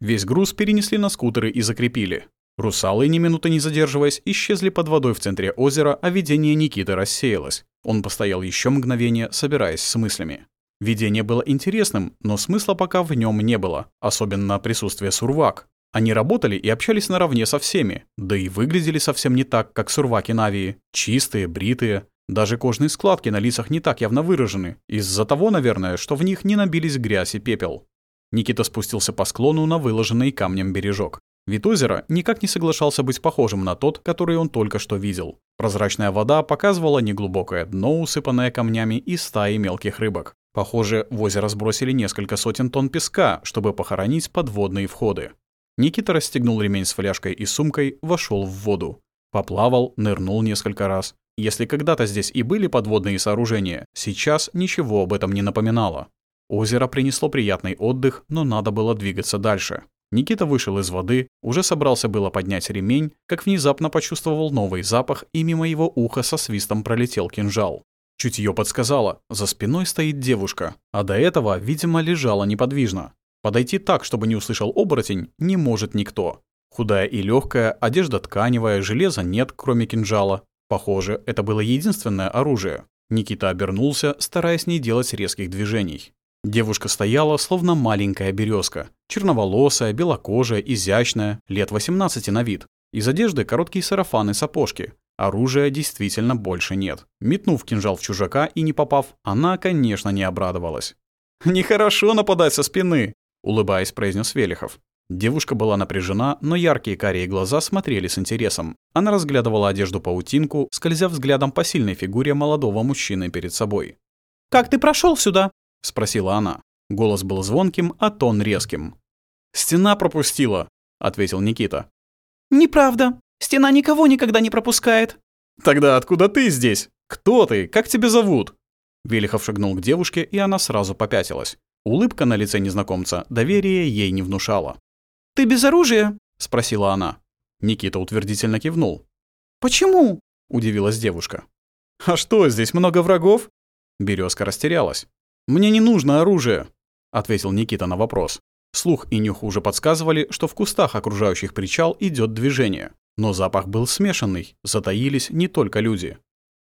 Весь груз перенесли на скутеры и закрепили. Русалы, ни минуты не задерживаясь, исчезли под водой в центре озера, а видение Никиты рассеялось. Он постоял еще мгновение, собираясь с мыслями. Видение было интересным, но смысла пока в нем не было, особенно присутствие сурвак. Они работали и общались наравне со всеми, да и выглядели совсем не так, как сурваки Навии. Чистые, бритые, даже кожные складки на лицах не так явно выражены, из-за того, наверное, что в них не набились грязь и пепел. Никита спустился по склону на выложенный камнем бережок. Вид озера никак не соглашался быть похожим на тот, который он только что видел. Прозрачная вода показывала неглубокое дно, усыпанное камнями и стаи мелких рыбок. Похоже, в озеро сбросили несколько сотен тонн песка, чтобы похоронить подводные входы. Никита расстегнул ремень с фляжкой и сумкой, вошел в воду. Поплавал, нырнул несколько раз. Если когда-то здесь и были подводные сооружения, сейчас ничего об этом не напоминало. Озеро принесло приятный отдых, но надо было двигаться дальше. Никита вышел из воды, уже собрался было поднять ремень, как внезапно почувствовал новый запах, и мимо его уха со свистом пролетел кинжал. Чутье подсказало, за спиной стоит девушка, а до этого, видимо, лежала неподвижно. Подойти так, чтобы не услышал оборотень, не может никто. Худая и легкая, одежда тканевая, железа нет, кроме кинжала. Похоже, это было единственное оружие. Никита обернулся, стараясь не делать резких движений. Девушка стояла, словно маленькая березка, черноволосая, белокожая, изящная, лет 18 на вид. Из одежды короткие сарафаны, сапожки. Оружия действительно больше нет. Метнув кинжал в чужака и не попав, она, конечно, не обрадовалась. «Нехорошо нападать со спины», — улыбаясь, произнес Велихов. Девушка была напряжена, но яркие карие глаза смотрели с интересом. Она разглядывала одежду-паутинку, скользя взглядом по сильной фигуре молодого мужчины перед собой. «Как ты прошел сюда?» — спросила она. Голос был звонким, а тон резким. «Стена пропустила», — ответил Никита. «Неправда. Стена никого никогда не пропускает». «Тогда откуда ты здесь? Кто ты? Как тебя зовут?» Велихов шагнул к девушке, и она сразу попятилась. Улыбка на лице незнакомца доверие ей не внушала. «Ты без оружия?» – спросила она. Никита утвердительно кивнул. «Почему?» – удивилась девушка. «А что, здесь много врагов?» Березка растерялась. «Мне не нужно оружие», — ответил Никита на вопрос. Слух и нюх уже подсказывали, что в кустах, окружающих причал, идет движение. Но запах был смешанный, затаились не только люди.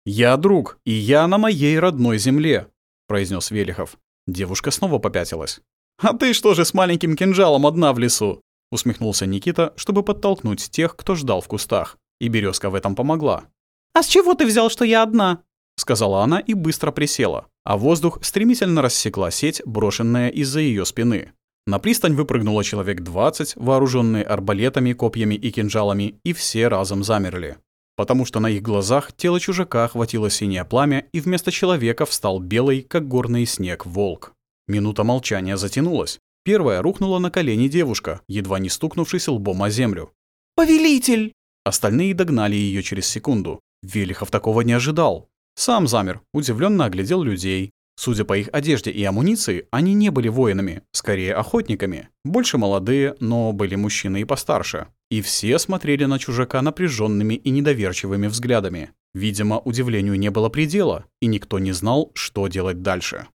«Я друг, и я на моей родной земле», — произнес Велихов. Девушка снова попятилась. «А ты что же с маленьким кинжалом одна в лесу?» Усмехнулся Никита, чтобы подтолкнуть тех, кто ждал в кустах. И березка в этом помогла. «А с чего ты взял, что я одна?» Сказала она и быстро присела, а воздух стремительно рассекла сеть, брошенная из-за ее спины. На пристань выпрыгнуло человек 20, вооруженные арбалетами, копьями и кинжалами, и все разом замерли потому что на их глазах тело чужака охватило синее пламя, и вместо человека встал белый, как горный снег, волк. Минута молчания затянулась. Первая рухнула на колени девушка, едва не стукнувшись лбом о землю. «Повелитель!» Остальные догнали ее через секунду. Велихов такого не ожидал. Сам замер, удивленно оглядел людей. Судя по их одежде и амуниции, они не были воинами, скорее охотниками. Больше молодые, но были мужчины и постарше. И все смотрели на чужака напряженными и недоверчивыми взглядами. Видимо, удивлению не было предела, и никто не знал, что делать дальше.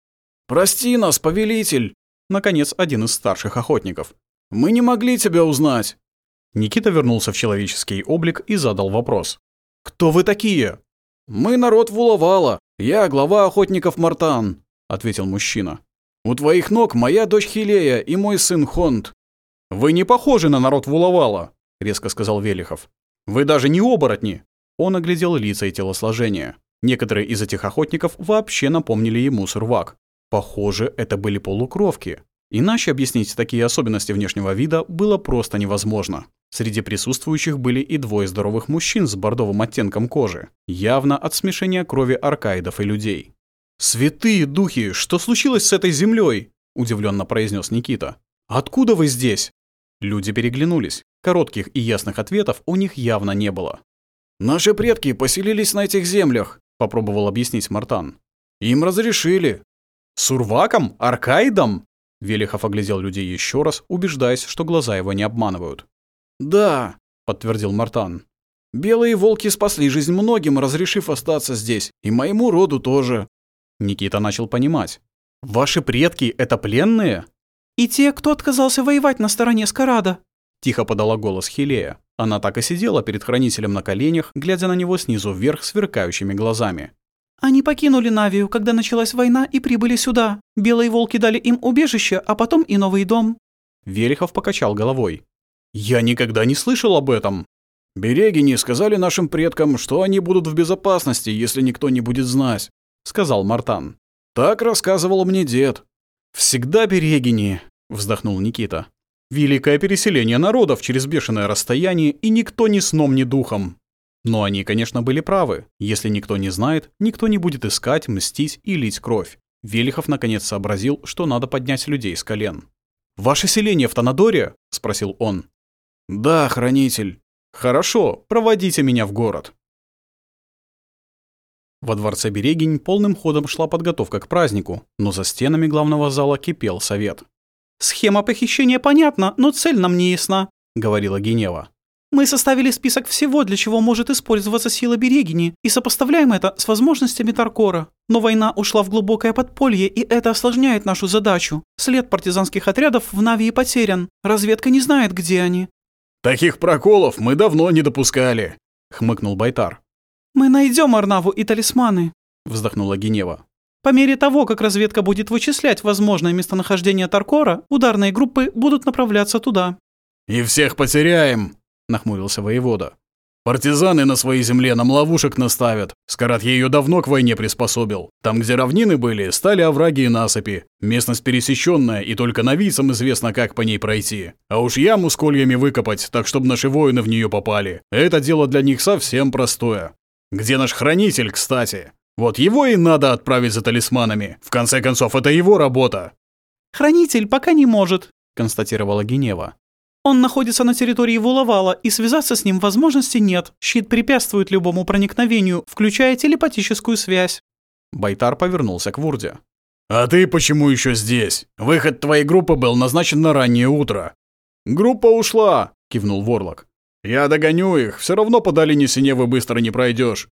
«Прости нас, повелитель!» Наконец, один из старших охотников. «Мы не могли тебя узнать!» Никита вернулся в человеческий облик и задал вопрос. «Кто вы такие?» «Мы народ Вуловала. Я глава охотников Мартан», — ответил мужчина. «У твоих ног моя дочь Хилея и мой сын Хонд. «Вы не похожи на народ Вуловала», резко сказал Велихов. «Вы даже не оборотни!» Он оглядел лица и телосложение. Некоторые из этих охотников вообще напомнили ему сурвак. Похоже, это были полукровки. Иначе объяснить такие особенности внешнего вида было просто невозможно. Среди присутствующих были и двое здоровых мужчин с бордовым оттенком кожи, явно от смешения крови аркаидов и людей. «Святые духи, что случилось с этой землей? удивленно произнес Никита. «Откуда вы здесь?» Люди переглянулись. Коротких и ясных ответов у них явно не было. «Наши предки поселились на этих землях», — попробовал объяснить Мартан. «Им разрешили». «Сурваком? Аркаидом?» Велихов оглядел людей еще раз, убеждаясь, что глаза его не обманывают. «Да», — подтвердил Мартан. «Белые волки спасли жизнь многим, разрешив остаться здесь, и моему роду тоже». Никита начал понимать. «Ваши предки — это пленные? «И те, кто отказался воевать на стороне Скарада!» Тихо подала голос Хилея. Она так и сидела перед хранителем на коленях, глядя на него снизу вверх сверкающими глазами. «Они покинули Навию, когда началась война, и прибыли сюда. Белые волки дали им убежище, а потом и новый дом». Верихов покачал головой. «Я никогда не слышал об этом. Берегини сказали нашим предкам, что они будут в безопасности, если никто не будет знать», — сказал Мартан. «Так рассказывал мне дед. «Всегда Берегини!» — вздохнул Никита. «Великое переселение народов через бешеное расстояние, и никто ни сном, ни духом!» Но они, конечно, были правы. Если никто не знает, никто не будет искать, мстить и лить кровь. Велихов наконец сообразил, что надо поднять людей с колен. «Ваше селение в Танадоре?» — спросил он. «Да, хранитель». «Хорошо, проводите меня в город». Во дворце Берегинь полным ходом шла подготовка к празднику, но за стенами главного зала кипел совет. «Схема похищения понятна, но цель нам не ясна», — говорила Генева. «Мы составили список всего, для чего может использоваться сила Берегини, и сопоставляем это с возможностями Таркора. Но война ушла в глубокое подполье, и это осложняет нашу задачу. След партизанских отрядов в Навии потерян. Разведка не знает, где они». «Таких проколов мы давно не допускали», — хмыкнул Байтар. «Мы найдем Арнаву и талисманы», — вздохнула Генева. «По мере того, как разведка будет вычислять возможное местонахождение Таркора, ударные группы будут направляться туда». «И всех потеряем», — нахмурился воевода. «Партизаны на своей земле нам ловушек наставят. Скарат ее давно к войне приспособил. Там, где равнины были, стали овраги и насыпи. Местность пересеченная, и только новицам известно, как по ней пройти. А уж яму с кольями выкопать, так чтобы наши воины в нее попали. Это дело для них совсем простое. Где наш хранитель, кстати? Вот его и надо отправить за талисманами. В конце концов, это его работа. Хранитель пока не может, констатировала Генева. Он находится на территории Вулавала, и связаться с ним возможности нет. Щит препятствует любому проникновению, включая телепатическую связь. Байтар повернулся к Вурде. «А ты почему еще здесь? Выход твоей группы был назначен на раннее утро». «Группа ушла», — кивнул Ворлок. Я догоню их, все равно по долине Синевы быстро не пройдешь.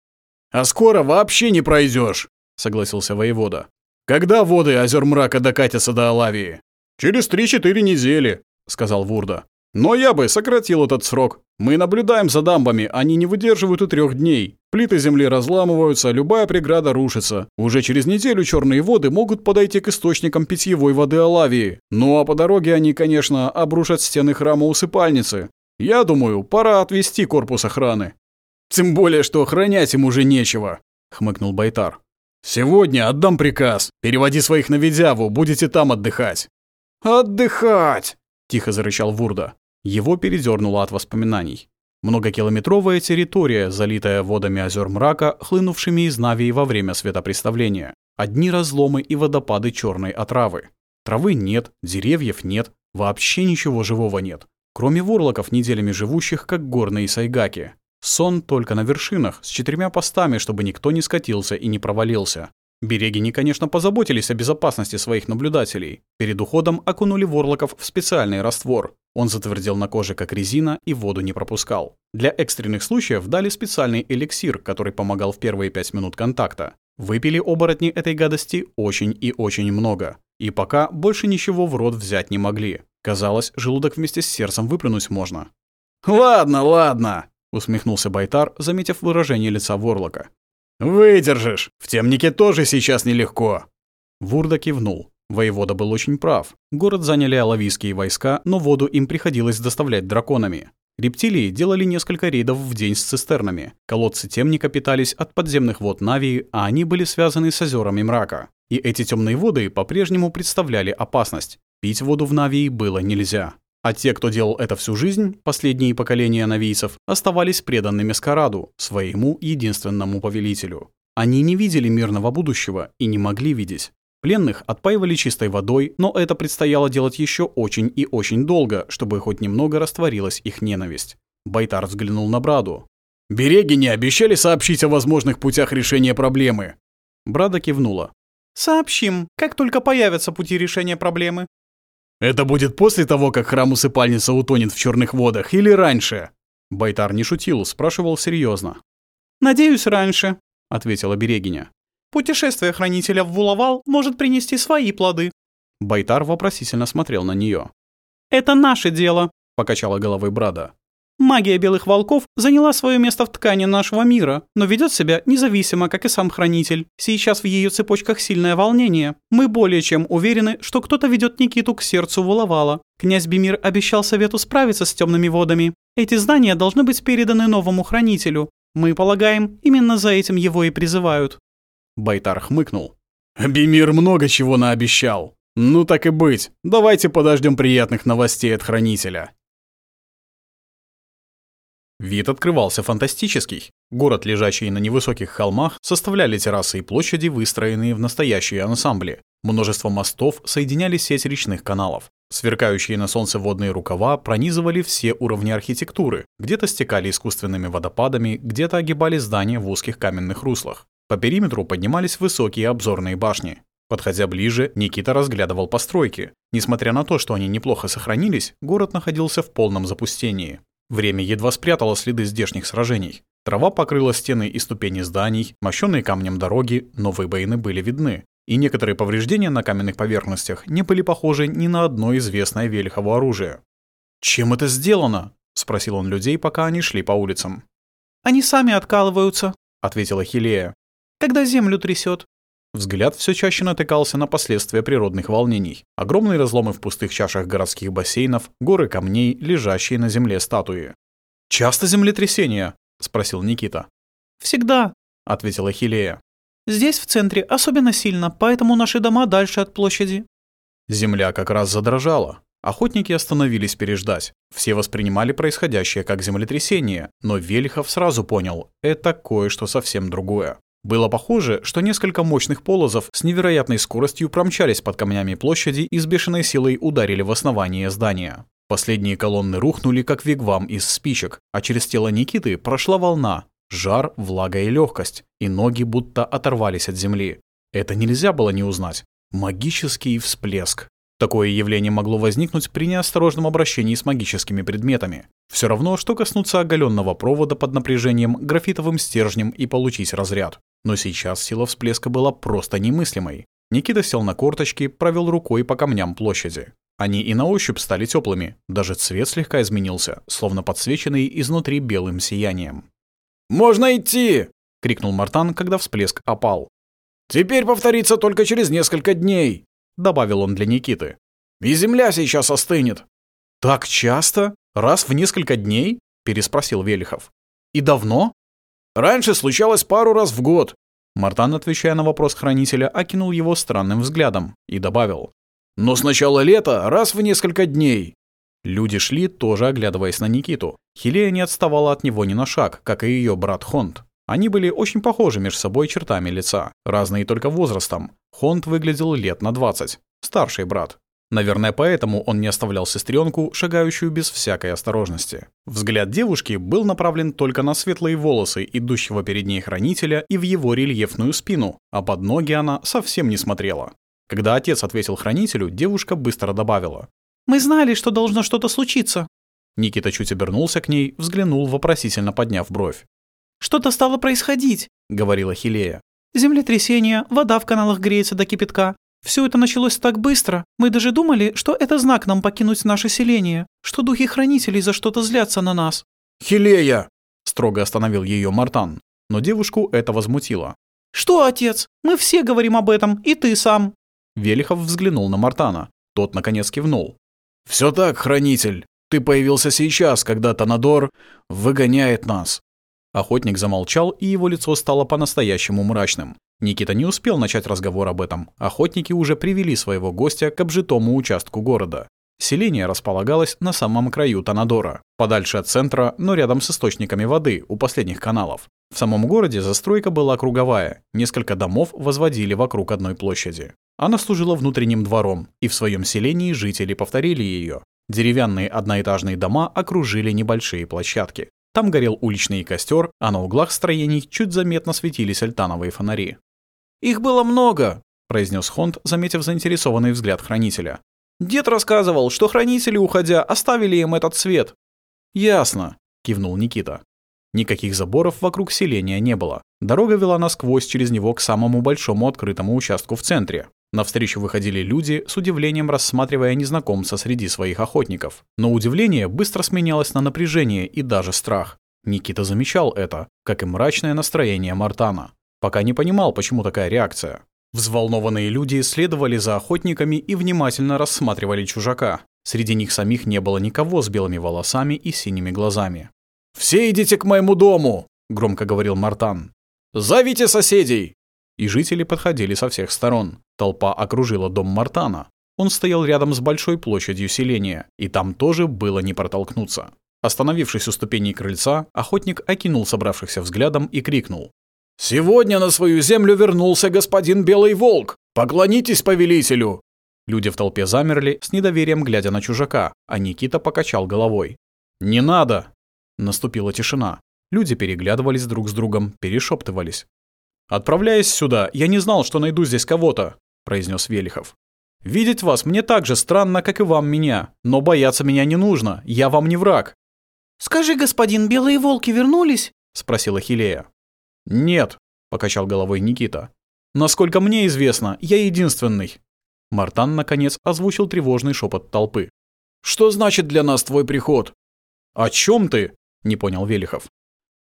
А скоро вообще не пройдешь, согласился воевода. Когда воды озер мрака докатятся до Алавии? Через 3-4 недели, сказал Вурда. Но я бы сократил этот срок. Мы наблюдаем за дамбами, они не выдерживают и трех дней. Плиты земли разламываются, любая преграда рушится. Уже через неделю черные воды могут подойти к источникам питьевой воды Алавии. Ну а по дороге они, конечно, обрушат стены храма усыпальницы. Я думаю, пора отвести корпус охраны. Тем более, что охранять им уже нечего, хмыкнул Байтар. Сегодня отдам приказ. Переводи своих на Ведяву, будете там отдыхать. Отдыхать! тихо зарычал Вурда. Его передернуло от воспоминаний. Многокилометровая территория, залитая водами озёр мрака, хлынувшими из Навии во время светопреставления. Одни разломы и водопады чёрной отравы. Травы нет, деревьев нет, вообще ничего живого нет. Кроме ворлоков, неделями живущих, как горные сайгаки. Сон только на вершинах, с четырьмя постами, чтобы никто не скатился и не провалился. Берегини, конечно, позаботились о безопасности своих наблюдателей. Перед уходом окунули ворлоков в специальный раствор. Он затвердел на коже как резина и воду не пропускал. Для экстренных случаев дали специальный эликсир, который помогал в первые пять минут контакта. Выпили оборотни этой гадости очень и очень много. И пока больше ничего в рот взять не могли. Казалось, желудок вместе с сердцем выплюнуть можно. «Ладно, ладно!» — усмехнулся Байтар, заметив выражение лица Ворлока. «Выдержишь! В темнике тоже сейчас нелегко!» Вурда кивнул. Воевода был очень прав. Город заняли алавийские войска, но воду им приходилось доставлять драконами. Рептилии делали несколько рейдов в день с цистернами. Колодцы темника питались от подземных вод Навии, а они были связаны с озерами мрака. И эти темные воды по-прежнему представляли опасность. Пить воду в Навии было нельзя. А те, кто делал это всю жизнь, последние поколения навийцев, оставались преданными Скараду, своему единственному повелителю. Они не видели мирного будущего и не могли видеть. Пленных отпаивали чистой водой, но это предстояло делать еще очень и очень долго, чтобы хоть немного растворилась их ненависть. Байтар взглянул на Браду. «Береги не обещали сообщить о возможных путях решения проблемы?» Брада кивнула. «Сообщим, как только появятся пути решения проблемы. «Это будет после того, как храм усыпальница утонет в черных водах, или раньше?» Байтар не шутил, спрашивал серьезно. «Надеюсь, раньше», — ответила Берегиня. «Путешествие хранителя в Вуловал может принести свои плоды». Байтар вопросительно смотрел на нее. «Это наше дело», — покачала головой Брада. Магия белых волков заняла свое место в ткани нашего мира, но ведет себя независимо, как и сам хранитель. Сейчас в ее цепочках сильное волнение. Мы более чем уверены, что кто-то ведет Никиту к сердцу Вуловала. Князь Бемир обещал совету справиться с темными водами. Эти знания должны быть переданы новому хранителю. Мы полагаем, именно за этим его и призывают. Байтар хмыкнул. «Бемир много чего наобещал. Ну так и быть, давайте подождем приятных новостей от хранителя». Вид открывался фантастический. Город, лежащий на невысоких холмах, составляли террасы и площади, выстроенные в настоящие ансамбли. Множество мостов соединяли сеть речных каналов. Сверкающие на солнце водные рукава пронизывали все уровни архитектуры, где-то стекали искусственными водопадами, где-то огибали здания в узких каменных руслах. По периметру поднимались высокие обзорные башни. Подходя ближе, Никита разглядывал постройки. Несмотря на то, что они неплохо сохранились, город находился в полном запустении. Время едва спрятало следы здешних сражений. Трава покрыла стены и ступени зданий, мощенные камнем дороги, новые боины были видны. И некоторые повреждения на каменных поверхностях не были похожи ни на одно известное Велихову оружие. «Чем это сделано?» — спросил он людей, пока они шли по улицам. «Они сами откалываются», — ответила Хилея. «Когда землю трясет, Взгляд все чаще натыкался на последствия природных волнений. Огромные разломы в пустых чашах городских бассейнов, горы камней, лежащие на земле статуи. «Часто землетрясения?» — спросил Никита. «Всегда», — ответила Хилея. «Здесь, в центре, особенно сильно, поэтому наши дома дальше от площади». Земля как раз задрожала. Охотники остановились переждать. Все воспринимали происходящее как землетрясение, но Велихов сразу понял — это кое-что совсем другое. Было похоже, что несколько мощных полозов с невероятной скоростью промчались под камнями площади и с бешеной силой ударили в основание здания. Последние колонны рухнули, как вигвам из спичек, а через тело Никиты прошла волна, жар, влага и легкость, и ноги будто оторвались от земли. Это нельзя было не узнать. Магический всплеск. Такое явление могло возникнуть при неосторожном обращении с магическими предметами. Все равно, что коснуться оголенного провода под напряжением, графитовым стержнем и получить разряд. Но сейчас сила всплеска была просто немыслимой. Никита сел на корточки, провел рукой по камням площади. Они и на ощупь стали теплыми, даже цвет слегка изменился, словно подсвеченный изнутри белым сиянием. «Можно идти!» — крикнул Мартан, когда всплеск опал. «Теперь повторится только через несколько дней!» — добавил он для Никиты. «И земля сейчас остынет». «Так часто? Раз в несколько дней?» — переспросил Велихов. «И давно?» «Раньше случалось пару раз в год». Мартан, отвечая на вопрос хранителя, окинул его странным взглядом и добавил. «Но сначала начала лета раз в несколько дней». Люди шли, тоже оглядываясь на Никиту. Хилея не отставала от него ни на шаг, как и ее брат Хонд. Они были очень похожи между собой чертами лица, разные только возрастом. Хонт выглядел лет на 20, старший брат. Наверное, поэтому он не оставлял сестренку, шагающую без всякой осторожности. Взгляд девушки был направлен только на светлые волосы идущего перед ней хранителя и в его рельефную спину, а под ноги она совсем не смотрела. Когда отец ответил хранителю, девушка быстро добавила. «Мы знали, что должно что-то случиться». Никита чуть обернулся к ней, взглянул, вопросительно подняв бровь. Что-то стало происходить», — говорила Хилея. «Землетрясение, вода в каналах греется до кипятка. Все это началось так быстро. Мы даже думали, что это знак нам покинуть наше селение, что духи-хранителей за что-то злятся на нас». «Хилея!» — строго остановил ее Мартан. Но девушку это возмутило. «Что, отец? Мы все говорим об этом, и ты сам». Велихов взглянул на Мартана. Тот, наконец, кивнул. «Все так, хранитель. Ты появился сейчас, когда Танадор выгоняет нас. Охотник замолчал, и его лицо стало по-настоящему мрачным. Никита не успел начать разговор об этом. Охотники уже привели своего гостя к обжитому участку города. Селение располагалось на самом краю Танадора, подальше от центра, но рядом с источниками воды у последних каналов. В самом городе застройка была круговая, несколько домов возводили вокруг одной площади. Она служила внутренним двором, и в своем селении жители повторили ее. Деревянные одноэтажные дома окружили небольшие площадки. Там горел уличный костер, а на углах строений чуть заметно светились альтановые фонари. «Их было много», — произнес Хонд, заметив заинтересованный взгляд хранителя. «Дед рассказывал, что хранители, уходя, оставили им этот свет». «Ясно», — кивнул Никита. Никаких заборов вокруг селения не было. Дорога вела насквозь через него к самому большому открытому участку в центре. На встречу выходили люди с удивлением рассматривая незнакомца среди своих охотников. Но удивление быстро сменялось на напряжение и даже страх. Никита замечал это, как и мрачное настроение Мартана. Пока не понимал, почему такая реакция. Взволнованные люди следовали за охотниками и внимательно рассматривали чужака. Среди них самих не было никого с белыми волосами и синими глазами. «Все идите к моему дому!» – громко говорил Мартан. «Зовите соседей! и жители подходили со всех сторон. Толпа окружила дом Мартана. Он стоял рядом с большой площадью селения, и там тоже было не протолкнуться. Остановившись у ступеней крыльца, охотник окинул собравшихся взглядом и крикнул. «Сегодня на свою землю вернулся господин Белый Волк! Поклонитесь повелителю!» Люди в толпе замерли, с недоверием глядя на чужака, а Никита покачал головой. «Не надо!» Наступила тишина. Люди переглядывались друг с другом, перешептывались. «Отправляясь сюда, я не знал, что найду здесь кого-то», — произнес Велихов. «Видеть вас мне так же странно, как и вам меня, но бояться меня не нужно, я вам не враг». «Скажи, господин, белые волки вернулись?» — спросила Хилея. «Нет», — покачал головой Никита. «Насколько мне известно, я единственный». Мартан, наконец, озвучил тревожный шепот толпы. «Что значит для нас твой приход?» «О чем ты?» — не понял Велихов.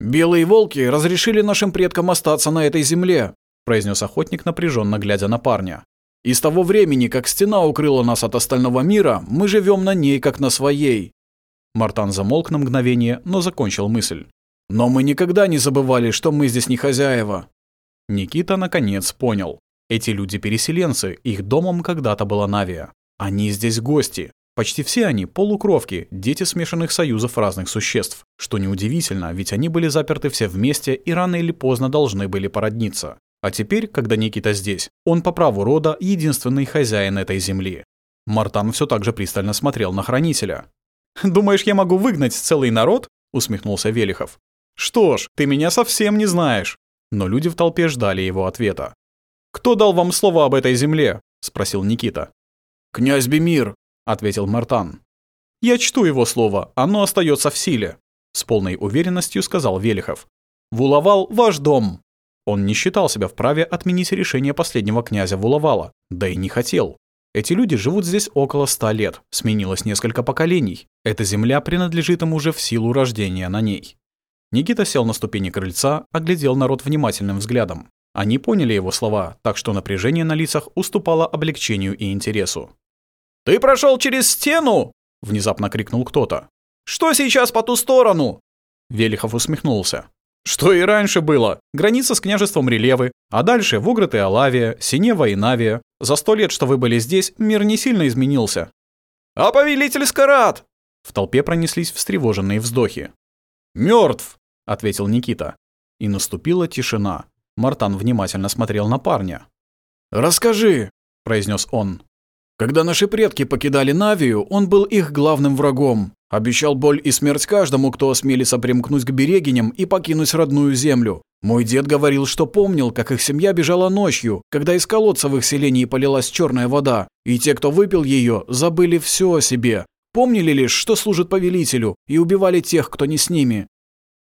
«Белые волки разрешили нашим предкам остаться на этой земле», произнес охотник, напряженно глядя на парня. «И с того времени, как стена укрыла нас от остального мира, мы живем на ней, как на своей». Мартан замолк на мгновение, но закончил мысль. «Но мы никогда не забывали, что мы здесь не хозяева». Никита наконец понял. Эти люди-переселенцы, их домом когда-то была Навия. Они здесь гости, Почти все они полукровки, дети смешанных союзов разных существ, что неудивительно, ведь они были заперты все вместе и рано или поздно должны были породниться. А теперь, когда Никита здесь, он по праву рода единственный хозяин этой земли. Мартан все так же пристально смотрел на хранителя. «Думаешь, я могу выгнать целый народ?» — усмехнулся Велихов. «Что ж, ты меня совсем не знаешь». Но люди в толпе ждали его ответа. «Кто дал вам слово об этой земле?» — спросил Никита. «Князь Бемир», — ответил Мартан. «Я чту его слово, оно остается в силе», — с полной уверенностью сказал Велихов. «Вуловал ваш дом!» Он не считал себя вправе отменить решение последнего князя Вуловала, да и не хотел. Эти люди живут здесь около ста лет, сменилось несколько поколений. Эта земля принадлежит им уже в силу рождения на ней. Никита сел на ступени крыльца, оглядел народ внимательным взглядом. Они поняли его слова, так что напряжение на лицах уступало облегчению и интересу. «Ты прошел через стену!» — внезапно крикнул кто-то. «Что сейчас по ту сторону?» Велихов усмехнулся. «Что и раньше было. Граница с княжеством Релевы, а дальше Вугрот и Алавия, Синева и Навия. За сто лет, что вы были здесь, мир не сильно изменился». «А повелитель Скарат!» В толпе пронеслись встревоженные вздохи. «Мёртв!» — ответил Никита. И наступила тишина. Мартан внимательно смотрел на парня. «Расскажи!» — произнес он. Когда наши предки покидали Навию, он был их главным врагом. Обещал боль и смерть каждому, кто осмелится примкнуть к берегиням и покинуть родную землю. Мой дед говорил, что помнил, как их семья бежала ночью, когда из колодца в их селении полилась черная вода, и те, кто выпил ее, забыли все о себе. Помнили лишь, что служит повелителю, и убивали тех, кто не с ними.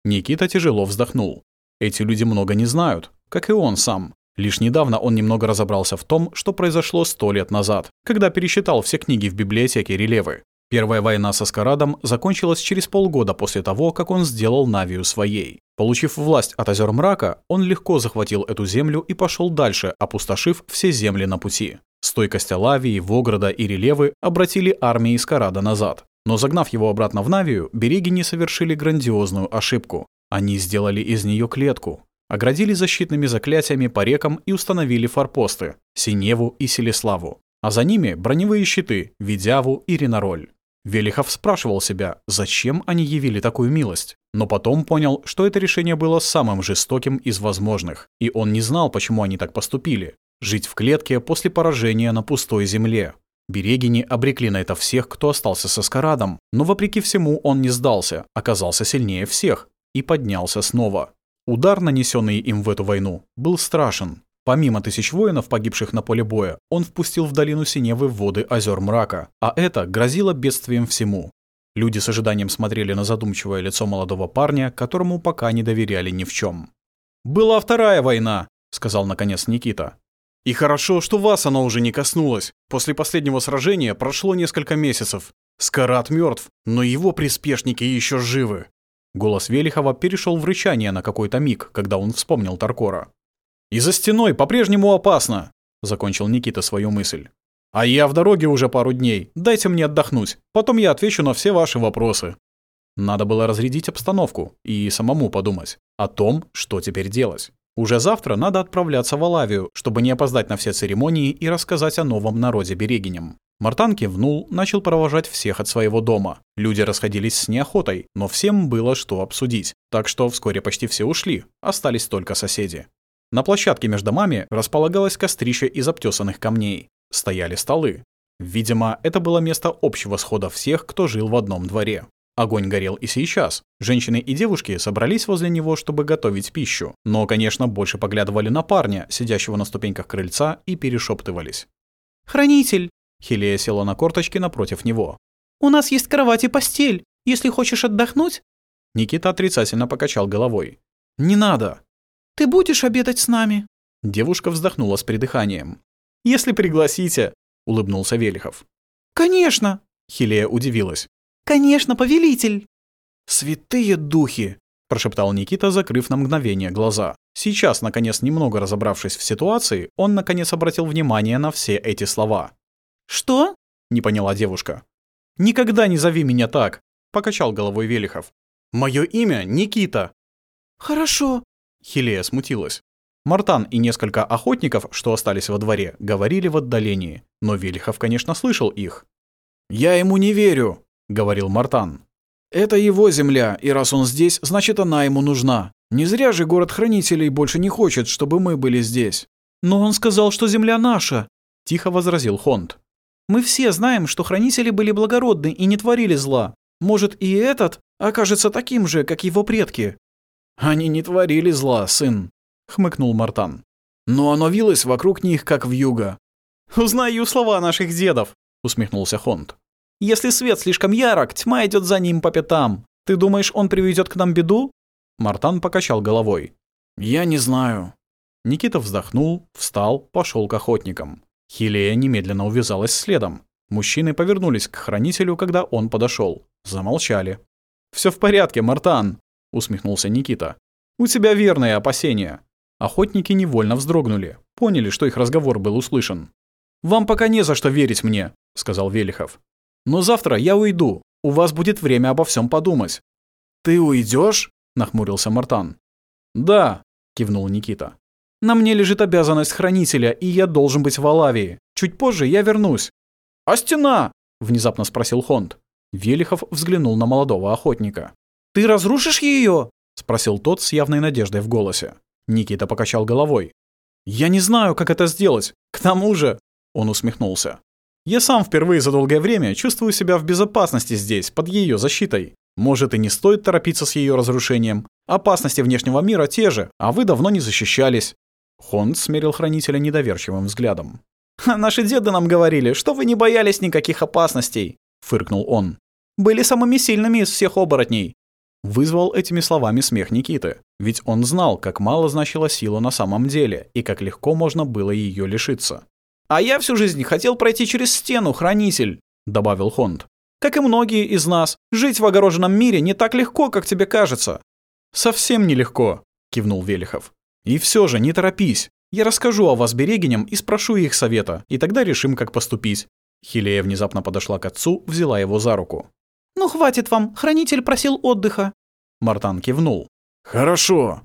Никита тяжело вздохнул. Эти люди много не знают, как и он сам. Лишь недавно он немного разобрался в том, что произошло сто лет назад, когда пересчитал все книги в библиотеке Релевы. Первая война со Скарадом закончилась через полгода после того, как он сделал Навию своей. Получив власть от Озер Мрака, он легко захватил эту землю и пошел дальше, опустошив все земли на пути. Стойкость Алавии, Вограда и Релевы обратили армии Скарада назад. Но загнав его обратно в Навию, береги не совершили грандиозную ошибку. Они сделали из нее клетку, оградили защитными заклятиями по рекам и установили форпосты – Синеву и Селеславу, а за ними броневые щиты – Видяву и Ренароль. Велихов спрашивал себя, зачем они явили такую милость, но потом понял, что это решение было самым жестоким из возможных, и он не знал, почему они так поступили. Жить в клетке после поражения на пустой земле. Берегини обрекли на это всех, кто остался со Скарадом, но вопреки всему он не сдался, оказался сильнее всех и поднялся снова. Удар, нанесенный им в эту войну, был страшен. Помимо тысяч воинов, погибших на поле боя, он впустил в долину Синевы воды озер мрака, а это грозило бедствием всему. Люди с ожиданием смотрели на задумчивое лицо молодого парня, которому пока не доверяли ни в чем. «Была вторая война», — сказал наконец Никита. «И хорошо, что вас она уже не коснулась. После последнего сражения прошло несколько месяцев. Скарат мертв, но его приспешники еще живы. Голос Велихова перешел в рычание на какой-то миг, когда он вспомнил Таркора. «И за стеной по-прежнему опасно!» — закончил Никита свою мысль. «А я в дороге уже пару дней. Дайте мне отдохнуть. Потом я отвечу на все ваши вопросы». Надо было разрядить обстановку и самому подумать о том, что теперь делать. Уже завтра надо отправляться в Алавию, чтобы не опоздать на все церемонии и рассказать о новом народе берегинем. Мартан кивнул, начал провожать всех от своего дома. Люди расходились с неохотой, но всем было что обсудить, так что вскоре почти все ушли, остались только соседи. На площадке между домами располагалось кострище из обтесанных камней. Стояли столы. Видимо, это было место общего схода всех, кто жил в одном дворе. Огонь горел и сейчас. Женщины и девушки собрались возле него, чтобы готовить пищу, но, конечно, больше поглядывали на парня, сидящего на ступеньках крыльца, и перешептывались. «Хранитель! Хелия села на корточки напротив него. «У нас есть кровать и постель. Если хочешь отдохнуть...» Никита отрицательно покачал головой. «Не надо!» «Ты будешь обедать с нами?» Девушка вздохнула с придыханием. «Если пригласите!» — улыбнулся Велихов. «Конечно!» — Хилея удивилась. «Конечно, повелитель!» «Святые духи!» — прошептал Никита, закрыв на мгновение глаза. Сейчас, наконец, немного разобравшись в ситуации, он, наконец, обратил внимание на все эти слова. «Что?» — не поняла девушка. «Никогда не зови меня так», — покачал головой Велихов. «Мое имя Никита». «Хорошо», — Хилея смутилась. Мартан и несколько охотников, что остались во дворе, говорили в отдалении, но Велихов, конечно, слышал их. «Я ему не верю», — говорил Мартан. «Это его земля, и раз он здесь, значит, она ему нужна. Не зря же город хранителей больше не хочет, чтобы мы были здесь». «Но он сказал, что земля наша», — тихо возразил Хонд. Мы все знаем, что хранители были благородны и не творили зла. Может, и этот окажется таким же, как его предки?» «Они не творили зла, сын», — хмыкнул Мартан. «Но оно вилось вокруг них, как вьюга». «Узнаю слова наших дедов», — усмехнулся Хонд. «Если свет слишком ярок, тьма идет за ним по пятам. Ты думаешь, он приведет к нам беду?» Мартан покачал головой. «Я не знаю». Никита вздохнул, встал, пошел к охотникам. Хилея немедленно увязалась следом. Мужчины повернулись к хранителю, когда он подошел. Замолчали. Все в порядке, Мартан!» — усмехнулся Никита. «У тебя верные опасения». Охотники невольно вздрогнули, поняли, что их разговор был услышан. «Вам пока не за что верить мне», — сказал Велихов. «Но завтра я уйду. У вас будет время обо всем подумать». «Ты уйдешь? нахмурился Мартан. «Да», — кивнул Никита. На мне лежит обязанность хранителя, и я должен быть в Алавии. Чуть позже я вернусь». «А стена?» — внезапно спросил Хонд. Велихов взглянул на молодого охотника. «Ты разрушишь ее?» — спросил тот с явной надеждой в голосе. Никита покачал головой. «Я не знаю, как это сделать. К тому же...» — он усмехнулся. «Я сам впервые за долгое время чувствую себя в безопасности здесь, под ее защитой. Может, и не стоит торопиться с ее разрушением. Опасности внешнего мира те же, а вы давно не защищались. Хонд смерил хранителя недоверчивым взглядом. «Наши деды нам говорили, что вы не боялись никаких опасностей», — фыркнул он. «Были самыми сильными из всех оборотней». Вызвал этими словами смех Никиты, ведь он знал, как мало значила сила на самом деле и как легко можно было ее лишиться. «А я всю жизнь хотел пройти через стену, хранитель», — добавил Хонд. «Как и многие из нас, жить в огороженном мире не так легко, как тебе кажется». «Совсем нелегко», — кивнул Велихов. И все же, не торопись. Я расскажу о вас Берегиням и спрошу их совета, и тогда решим, как поступить». Хилея внезапно подошла к отцу, взяла его за руку. «Ну хватит вам, хранитель просил отдыха». Мартан кивнул. «Хорошо».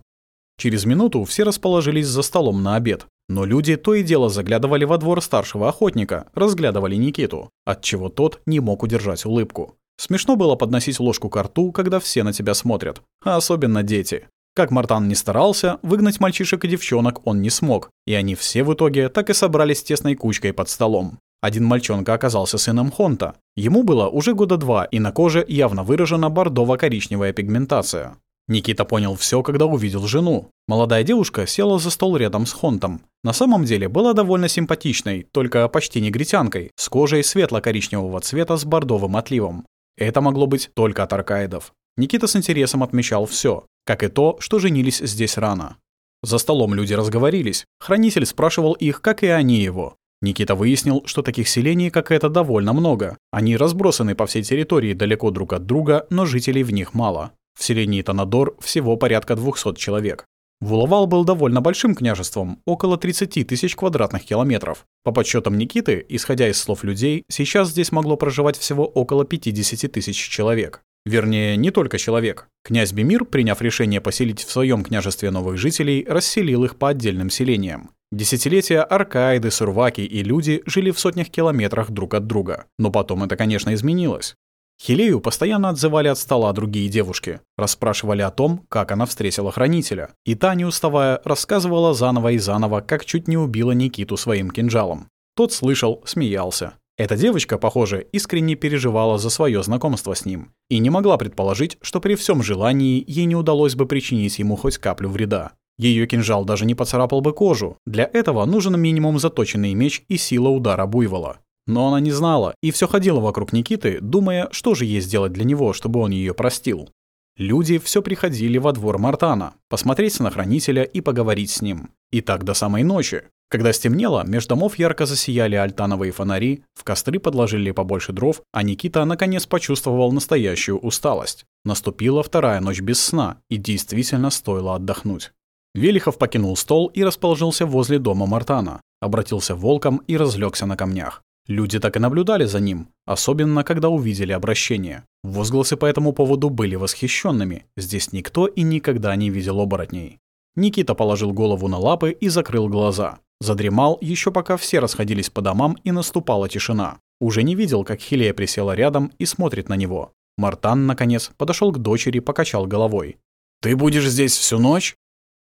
Через минуту все расположились за столом на обед, но люди то и дело заглядывали во двор старшего охотника, разглядывали Никиту, от чего тот не мог удержать улыбку. Смешно было подносить ложку к рту, когда все на тебя смотрят, а особенно дети. Как Мартан не старался, выгнать мальчишек и девчонок он не смог, и они все в итоге так и собрались тесной кучкой под столом. Один мальчонка оказался сыном Хонта. Ему было уже года два, и на коже явно выражена бордово-коричневая пигментация. Никита понял все, когда увидел жену. Молодая девушка села за стол рядом с Хонтом. На самом деле была довольно симпатичной, только почти негритянкой, с кожей светло-коричневого цвета с бордовым отливом. Это могло быть только от аркаидов. Никита с интересом отмечал все, как и то, что женились здесь рано. За столом люди разговорились, хранитель спрашивал их, как и они его. Никита выяснил, что таких селений, как это, довольно много. Они разбросаны по всей территории далеко друг от друга, но жителей в них мало. В селении Танадор всего порядка 200 человек. Вуловал был довольно большим княжеством, около 30 тысяч квадратных километров. По подсчетам Никиты, исходя из слов людей, сейчас здесь могло проживать всего около 50 тысяч человек. Вернее, не только человек. Князь Бемир, приняв решение поселить в своем княжестве новых жителей, расселил их по отдельным селениям. Десятилетия аркаиды, сурваки и люди жили в сотнях километрах друг от друга. Но потом это, конечно, изменилось. Хилею постоянно отзывали от стола другие девушки, расспрашивали о том, как она встретила хранителя. И та, не уставая, рассказывала заново и заново, как чуть не убила Никиту своим кинжалом. Тот слышал, смеялся. Эта девочка, похоже, искренне переживала за свое знакомство с ним и не могла предположить, что при всем желании ей не удалось бы причинить ему хоть каплю вреда. Ее кинжал даже не поцарапал бы кожу, для этого нужен минимум заточенный меч и сила удара буйвола. Но она не знала и все ходила вокруг Никиты, думая, что же ей сделать для него, чтобы он ее простил. Люди все приходили во двор Мартана, посмотреть на хранителя и поговорить с ним. И так до самой ночи, когда стемнело, меж домов ярко засияли альтановые фонари, в костры подложили побольше дров, а Никита наконец почувствовал настоящую усталость. Наступила вторая ночь без сна, и действительно стоило отдохнуть. Велихов покинул стол и расположился возле дома Мартана, обратился волком и разлегся на камнях. Люди так и наблюдали за ним, особенно когда увидели обращение. Возгласы по этому поводу были восхищенными, здесь никто и никогда не видел оборотней. Никита положил голову на лапы и закрыл глаза. Задремал, еще пока все расходились по домам и наступала тишина. Уже не видел, как Хилея присела рядом и смотрит на него. Мартан, наконец, подошел к дочери, покачал головой. «Ты будешь здесь всю ночь?»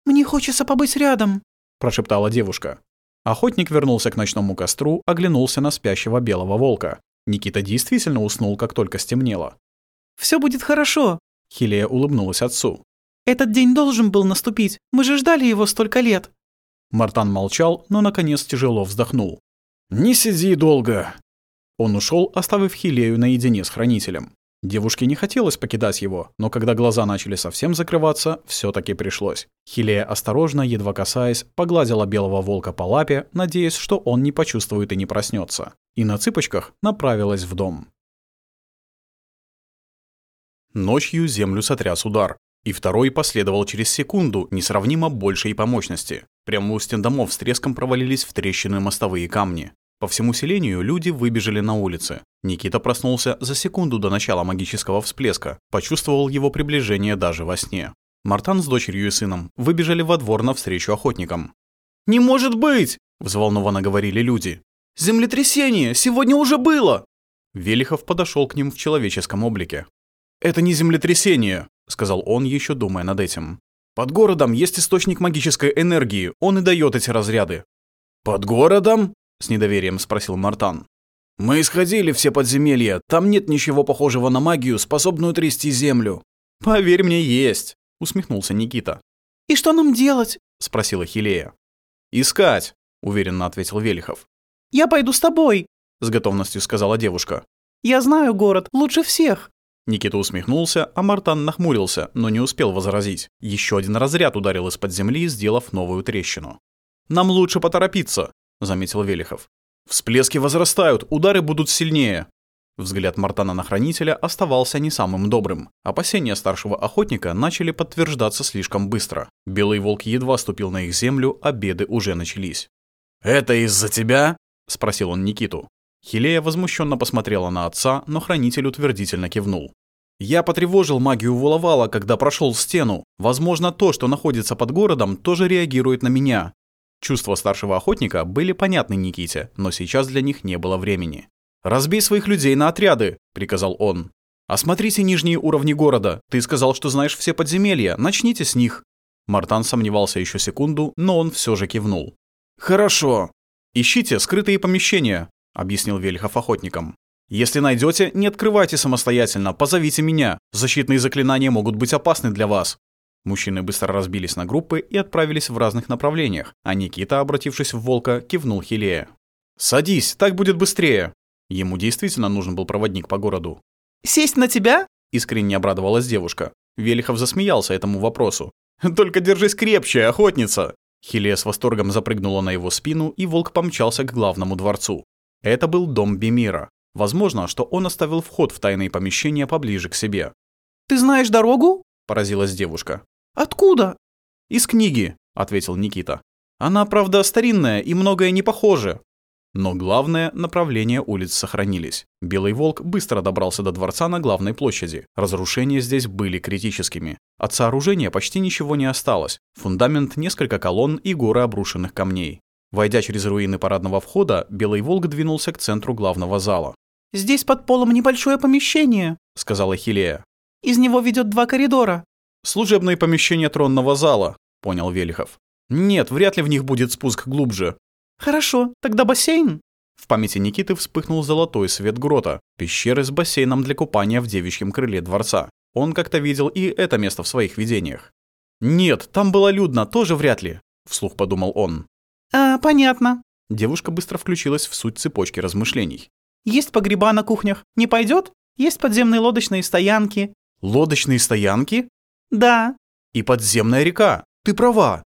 «Мне хочется побыть рядом», – прошептала девушка. Охотник вернулся к ночному костру, оглянулся на спящего белого волка. Никита действительно уснул, как только стемнело. Все будет хорошо», — Хилея улыбнулась отцу. «Этот день должен был наступить, мы же ждали его столько лет». Мартан молчал, но наконец тяжело вздохнул. «Не сиди долго!» Он ушел, оставив Хилею наедине с хранителем. Девушке не хотелось покидать его, но когда глаза начали совсем закрываться, все таки пришлось. Хилея осторожно, едва касаясь, погладила белого волка по лапе, надеясь, что он не почувствует и не проснется, и на цыпочках направилась в дом. Ночью землю сотряс удар. И второй последовал через секунду, несравнимо большей по мощности. Прямо у стен домов с треском провалились в трещины мостовые камни. По всему селению люди выбежали на улицы. Никита проснулся за секунду до начала магического всплеска, почувствовал его приближение даже во сне. Мартан с дочерью и сыном выбежали во двор навстречу охотникам. «Не может быть!» – взволнованно говорили люди. «Землетрясение! Сегодня уже было!» Велихов подошел к ним в человеческом облике. «Это не землетрясение!» сказал он еще думая над этим. «Под городом есть источник магической энергии, он и дает эти разряды». «Под городом?» — с недоверием спросил Мартан. «Мы исходили все подземелья, там нет ничего похожего на магию, способную трясти землю». «Поверь мне, есть», — усмехнулся Никита. «И что нам делать?» — спросила Хилея. «Искать», — уверенно ответил Велихов. «Я пойду с тобой», — с готовностью сказала девушка. «Я знаю город лучше всех». Никита усмехнулся, а Мартан нахмурился, но не успел возразить. Еще один разряд ударил из-под земли, сделав новую трещину. «Нам лучше поторопиться», — заметил Велихов. «Всплески возрастают, удары будут сильнее». Взгляд Мартана на хранителя оставался не самым добрым. Опасения старшего охотника начали подтверждаться слишком быстро. Белый волк едва ступил на их землю, а беды уже начались. «Это из-за тебя?» — спросил он Никиту. Хилея возмущенно посмотрела на отца, но хранитель утвердительно кивнул. «Я потревожил магию Вулавала, когда прошел стену. Возможно, то, что находится под городом, тоже реагирует на меня». Чувства старшего охотника были понятны Никите, но сейчас для них не было времени. «Разбей своих людей на отряды», — приказал он. «Осмотрите нижние уровни города. Ты сказал, что знаешь все подземелья. Начните с них». Мартан сомневался еще секунду, но он все же кивнул. «Хорошо. Ищите скрытые помещения. — объяснил Вельхов охотникам. «Если найдете, не открывайте самостоятельно, позовите меня. Защитные заклинания могут быть опасны для вас». Мужчины быстро разбились на группы и отправились в разных направлениях, а Никита, обратившись в волка, кивнул Хилея. «Садись, так будет быстрее!» Ему действительно нужен был проводник по городу. «Сесть на тебя?» — искренне обрадовалась девушка. Велихов засмеялся этому вопросу. «Только держись крепче, охотница!» Хилея с восторгом запрыгнула на его спину, и волк помчался к главному дворцу. Это был дом Бемира. Возможно, что он оставил вход в тайные помещения поближе к себе. «Ты знаешь дорогу?» – поразилась девушка. «Откуда?» «Из книги», – ответил Никита. «Она, правда, старинная и многое не похоже». Но главное, направление улиц сохранились. Белый Волк быстро добрался до дворца на главной площади. Разрушения здесь были критическими. От сооружения почти ничего не осталось. Фундамент, несколько колонн и горы обрушенных камней. Войдя через руины парадного входа, Белый Волк двинулся к центру главного зала. «Здесь под полом небольшое помещение», — сказала Хилея. «Из него ведет два коридора». «Служебные помещения тронного зала», — понял Велихов. «Нет, вряд ли в них будет спуск глубже». «Хорошо, тогда бассейн». В памяти Никиты вспыхнул золотой свет грота, пещеры с бассейном для купания в девичьем крыле дворца. Он как-то видел и это место в своих видениях. «Нет, там было людно, тоже вряд ли», — вслух подумал он. «А, понятно». Девушка быстро включилась в суть цепочки размышлений. «Есть погреба на кухнях. Не пойдет? Есть подземные лодочные стоянки». «Лодочные стоянки?» «Да». «И подземная река. Ты права».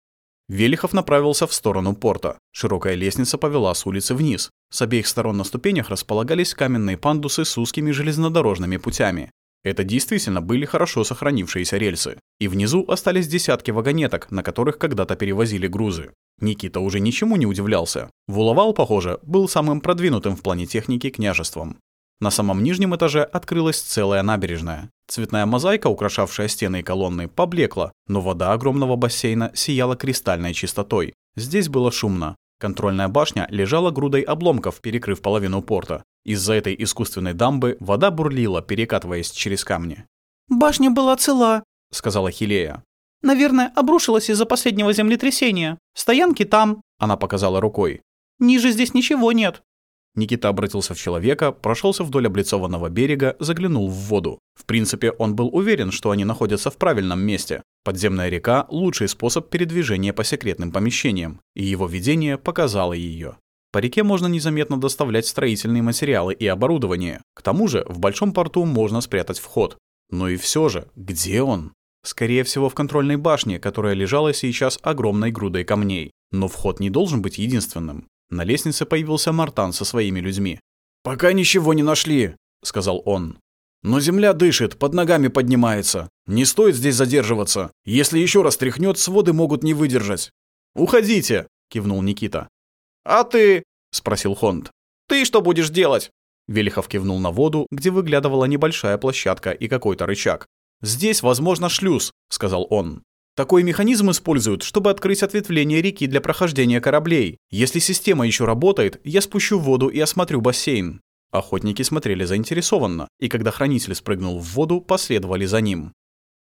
Велихов направился в сторону порта. Широкая лестница повела с улицы вниз. С обеих сторон на ступенях располагались каменные пандусы с узкими железнодорожными путями. Это действительно были хорошо сохранившиеся рельсы. И внизу остались десятки вагонеток, на которых когда-то перевозили грузы. Никита уже ничему не удивлялся. Вуловал, похоже, был самым продвинутым в плане техники княжеством. На самом нижнем этаже открылась целая набережная. Цветная мозаика, украшавшая стены и колонны, поблекла, но вода огромного бассейна сияла кристальной чистотой. Здесь было шумно. Контрольная башня лежала грудой обломков, перекрыв половину порта. Из-за этой искусственной дамбы вода бурлила, перекатываясь через камни. «Башня была цела», — сказала Хилея. «Наверное, обрушилась из-за последнего землетрясения. Стоянки там», — она показала рукой. «Ниже здесь ничего нет». Никита обратился в человека, прошелся вдоль облицованного берега, заглянул в воду. В принципе, он был уверен, что они находятся в правильном месте. Подземная река – лучший способ передвижения по секретным помещениям, и его видение показало ее. По реке можно незаметно доставлять строительные материалы и оборудование. К тому же в большом порту можно спрятать вход. Но и все же, где он? Скорее всего, в контрольной башне, которая лежала сейчас огромной грудой камней. Но вход не должен быть единственным. На лестнице появился Мартан со своими людьми. «Пока ничего не нашли», — сказал он. «Но земля дышит, под ногами поднимается. Не стоит здесь задерживаться. Если еще раз тряхнет, своды могут не выдержать». «Уходите!» — кивнул Никита. «А ты?» — спросил Хонд. «Ты что будешь делать?» Велихов кивнул на воду, где выглядывала небольшая площадка и какой-то рычаг. «Здесь, возможно, шлюз», — сказал он. «Такой механизм используют, чтобы открыть ответвление реки для прохождения кораблей. Если система еще работает, я спущу воду и осмотрю бассейн». Охотники смотрели заинтересованно, и когда хранитель спрыгнул в воду, последовали за ним.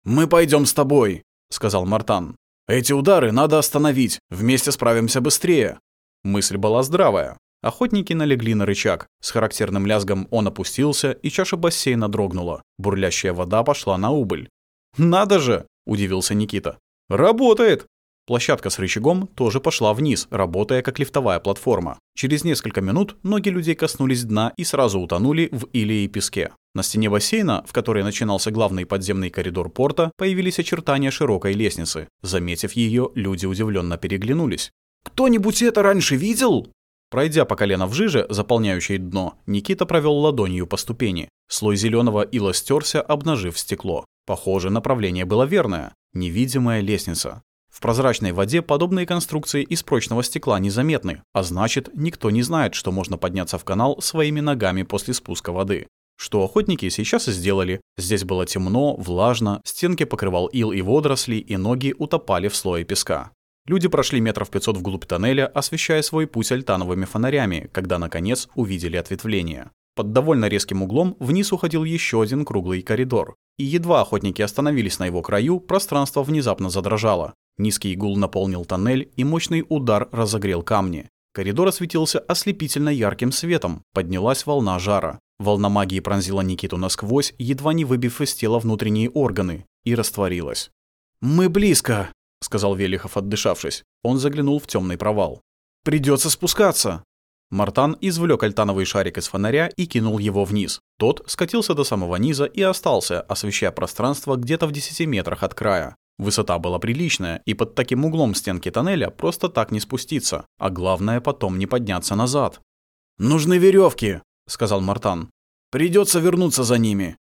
«Мы пойдем с тобой», — сказал Мартан. «Эти удары надо остановить, вместе справимся быстрее. Мысль была здравая. Охотники налегли на рычаг. С характерным лязгом он опустился, и чаша бассейна дрогнула. Бурлящая вода пошла на убыль. «Надо же!» – удивился Никита. «Работает!» Площадка с рычагом тоже пошла вниз, работая как лифтовая платформа. Через несколько минут ноги людей коснулись дна и сразу утонули в иле и песке. На стене бассейна, в которой начинался главный подземный коридор порта, появились очертания широкой лестницы. Заметив ее, люди удивленно переглянулись. «Кто-нибудь это раньше видел?» Пройдя по колено в жиже, заполняющей дно, Никита провел ладонью по ступени. Слой зеленого ила стерся, обнажив стекло. Похоже, направление было верное. Невидимая лестница. В прозрачной воде подобные конструкции из прочного стекла незаметны, а значит, никто не знает, что можно подняться в канал своими ногами после спуска воды. Что охотники сейчас и сделали. Здесь было темно, влажно, стенки покрывал ил и водоросли, и ноги утопали в слое песка. Люди прошли метров 500 вглубь тоннеля, освещая свой путь альтановыми фонарями, когда, наконец, увидели ответвление. Под довольно резким углом вниз уходил еще один круглый коридор. И едва охотники остановились на его краю, пространство внезапно задрожало. Низкий гул наполнил тоннель, и мощный удар разогрел камни. Коридор осветился ослепительно ярким светом, поднялась волна жара. Волна магии пронзила Никиту насквозь, едва не выбив из тела внутренние органы, и растворилась. «Мы близко!» — сказал Велихов, отдышавшись. Он заглянул в темный провал. «Придется спускаться!» Мартан извлек альтановый шарик из фонаря и кинул его вниз. Тот скатился до самого низа и остался, освещая пространство где-то в 10 метрах от края. Высота была приличная, и под таким углом стенки тоннеля просто так не спуститься, а главное потом не подняться назад. «Нужны веревки, сказал Мартан. «Придется вернуться за ними».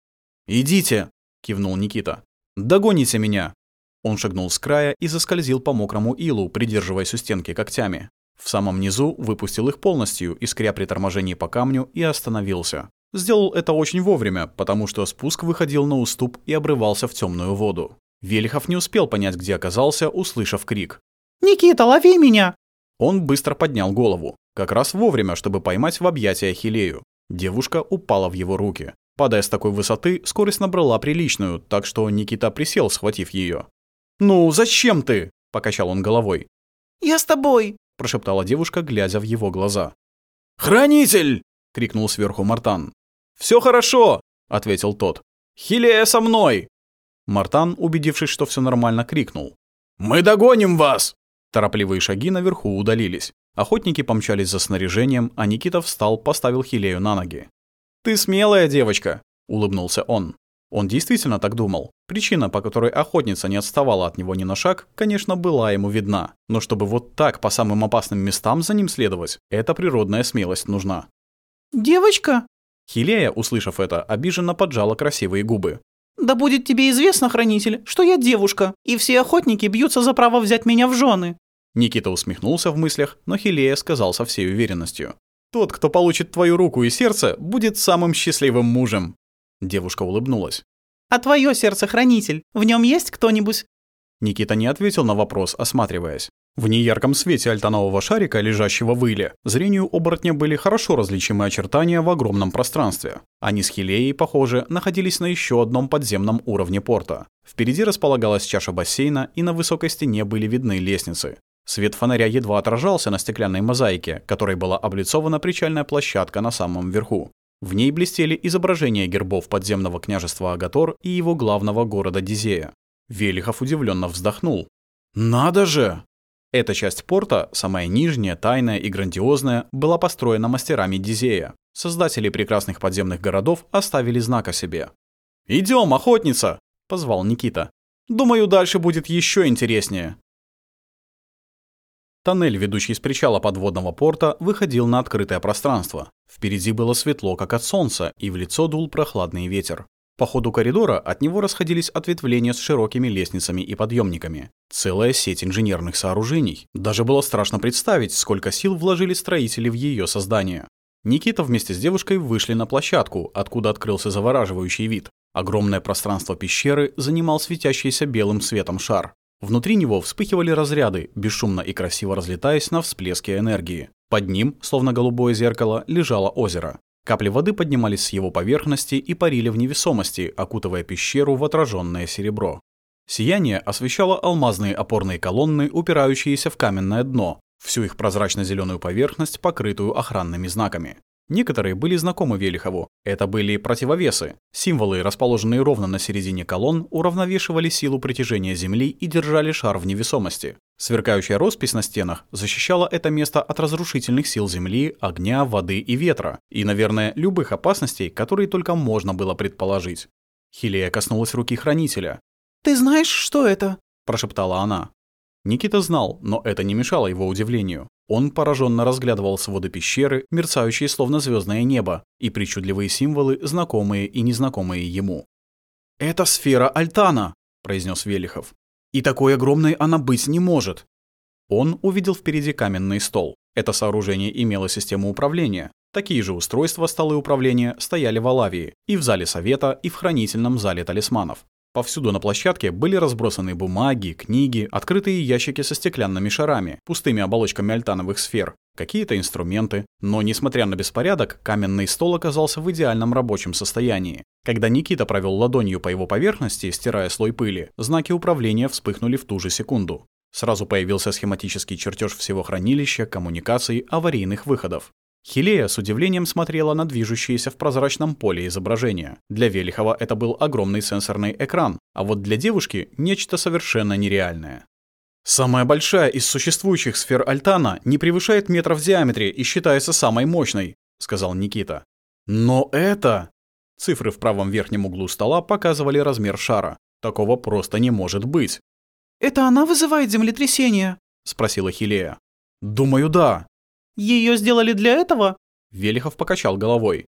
«Идите!» — кивнул Никита. «Догоните меня!» Он шагнул с края и заскользил по мокрому илу, придерживаясь у стенки когтями. В самом низу выпустил их полностью, искря при торможении по камню, и остановился. Сделал это очень вовремя, потому что спуск выходил на уступ и обрывался в темную воду. Велихов не успел понять, где оказался, услышав крик. «Никита, лови меня!» Он быстро поднял голову, как раз вовремя, чтобы поймать в объятия Хилею. Девушка упала в его руки. Падая с такой высоты, скорость набрала приличную, так что Никита присел, схватив ее. «Ну, зачем ты?» — покачал он головой. «Я с тобой!» — прошептала девушка, глядя в его глаза. «Хранитель!» — крикнул сверху Мартан. «Все хорошо!» — ответил тот. «Хилея со мной!» Мартан, убедившись, что все нормально, крикнул. «Мы догоним вас!» Торопливые шаги наверху удалились. Охотники помчались за снаряжением, а Никита встал, поставил Хилею на ноги. «Ты смелая девочка!» — улыбнулся он. Он действительно так думал. Причина, по которой охотница не отставала от него ни на шаг, конечно, была ему видна. Но чтобы вот так по самым опасным местам за ним следовать, эта природная смелость нужна. «Девочка!» Хилея, услышав это, обиженно поджала красивые губы. «Да будет тебе известно, хранитель, что я девушка, и все охотники бьются за право взять меня в жены». Никита усмехнулся в мыслях, но Хилея сказал со всей уверенностью. «Тот, кто получит твою руку и сердце, будет самым счастливым мужем». Девушка улыбнулась. «А твое сердце-хранитель, в нем есть кто-нибудь?» Никита не ответил на вопрос, осматриваясь. В неярком свете альтанового шарика, лежащего в иле, зрению оборотня были хорошо различимы очертания в огромном пространстве. Они с Хилеей, похоже, находились на еще одном подземном уровне порта. Впереди располагалась чаша бассейна, и на высокой стене были видны лестницы. Свет фонаря едва отражался на стеклянной мозаике, которой была облицована причальная площадка на самом верху. В ней блестели изображения гербов подземного княжества Агатор и его главного города Дизея. Велихов удивленно вздохнул. «Надо же!» Эта часть порта, самая нижняя, тайная и грандиозная, была построена мастерами Дизея. Создатели прекрасных подземных городов оставили знак о себе. «Идем, охотница!» – позвал Никита. «Думаю, дальше будет еще интереснее». Тоннель, ведущий с причала подводного порта, выходил на открытое пространство. Впереди было светло, как от солнца, и в лицо дул прохладный ветер. По ходу коридора от него расходились ответвления с широкими лестницами и подъемниками. Целая сеть инженерных сооружений. Даже было страшно представить, сколько сил вложили строители в ее создание. Никита вместе с девушкой вышли на площадку, откуда открылся завораживающий вид. Огромное пространство пещеры занимал светящийся белым светом шар. Внутри него вспыхивали разряды, бесшумно и красиво разлетаясь на всплеске энергии. Под ним, словно голубое зеркало, лежало озеро. Капли воды поднимались с его поверхности и парили в невесомости, окутывая пещеру в отраженное серебро. Сияние освещало алмазные опорные колонны, упирающиеся в каменное дно, всю их прозрачно-зеленую поверхность, покрытую охранными знаками. Некоторые были знакомы Велихову. Это были противовесы. Символы, расположенные ровно на середине колонн, уравновешивали силу притяжения Земли и держали шар в невесомости. Сверкающая роспись на стенах защищала это место от разрушительных сил Земли, огня, воды и ветра, и, наверное, любых опасностей, которые только можно было предположить. Хилея коснулась руки хранителя. «Ты знаешь, что это?» – прошептала она. Никита знал, но это не мешало его удивлению. Он пораженно разглядывал своды пещеры, мерцающие словно звездное небо, и причудливые символы, знакомые и незнакомые ему. «Это сфера Альтана», — произнес Велихов. «И такой огромной она быть не может». Он увидел впереди каменный стол. Это сооружение имело систему управления, Такие же устройства столы управления стояли в Алавии, и в зале совета, и в хранительном зале талисманов. Повсюду на площадке были разбросаны бумаги, книги, открытые ящики со стеклянными шарами, пустыми оболочками альтановых сфер, какие-то инструменты. Но, несмотря на беспорядок, каменный стол оказался в идеальном рабочем состоянии. Когда Никита провел ладонью по его поверхности, стирая слой пыли, знаки управления вспыхнули в ту же секунду. Сразу появился схематический чертеж всего хранилища, коммуникаций, аварийных выходов. Хилея с удивлением смотрела на движущееся в прозрачном поле изображение. Для Велихова это был огромный сенсорный экран, а вот для девушки — нечто совершенно нереальное. Самая большая из существующих сфер Альтана не превышает метра в диаметре и считается самой мощной, сказал Никита. Но это... Цифры в правом верхнем углу стола показывали размер шара. Такого просто не может быть. «Это она вызывает землетрясение?» — спросила Хилея. «Думаю, да», ее сделали для этого?» Велихов покачал головой.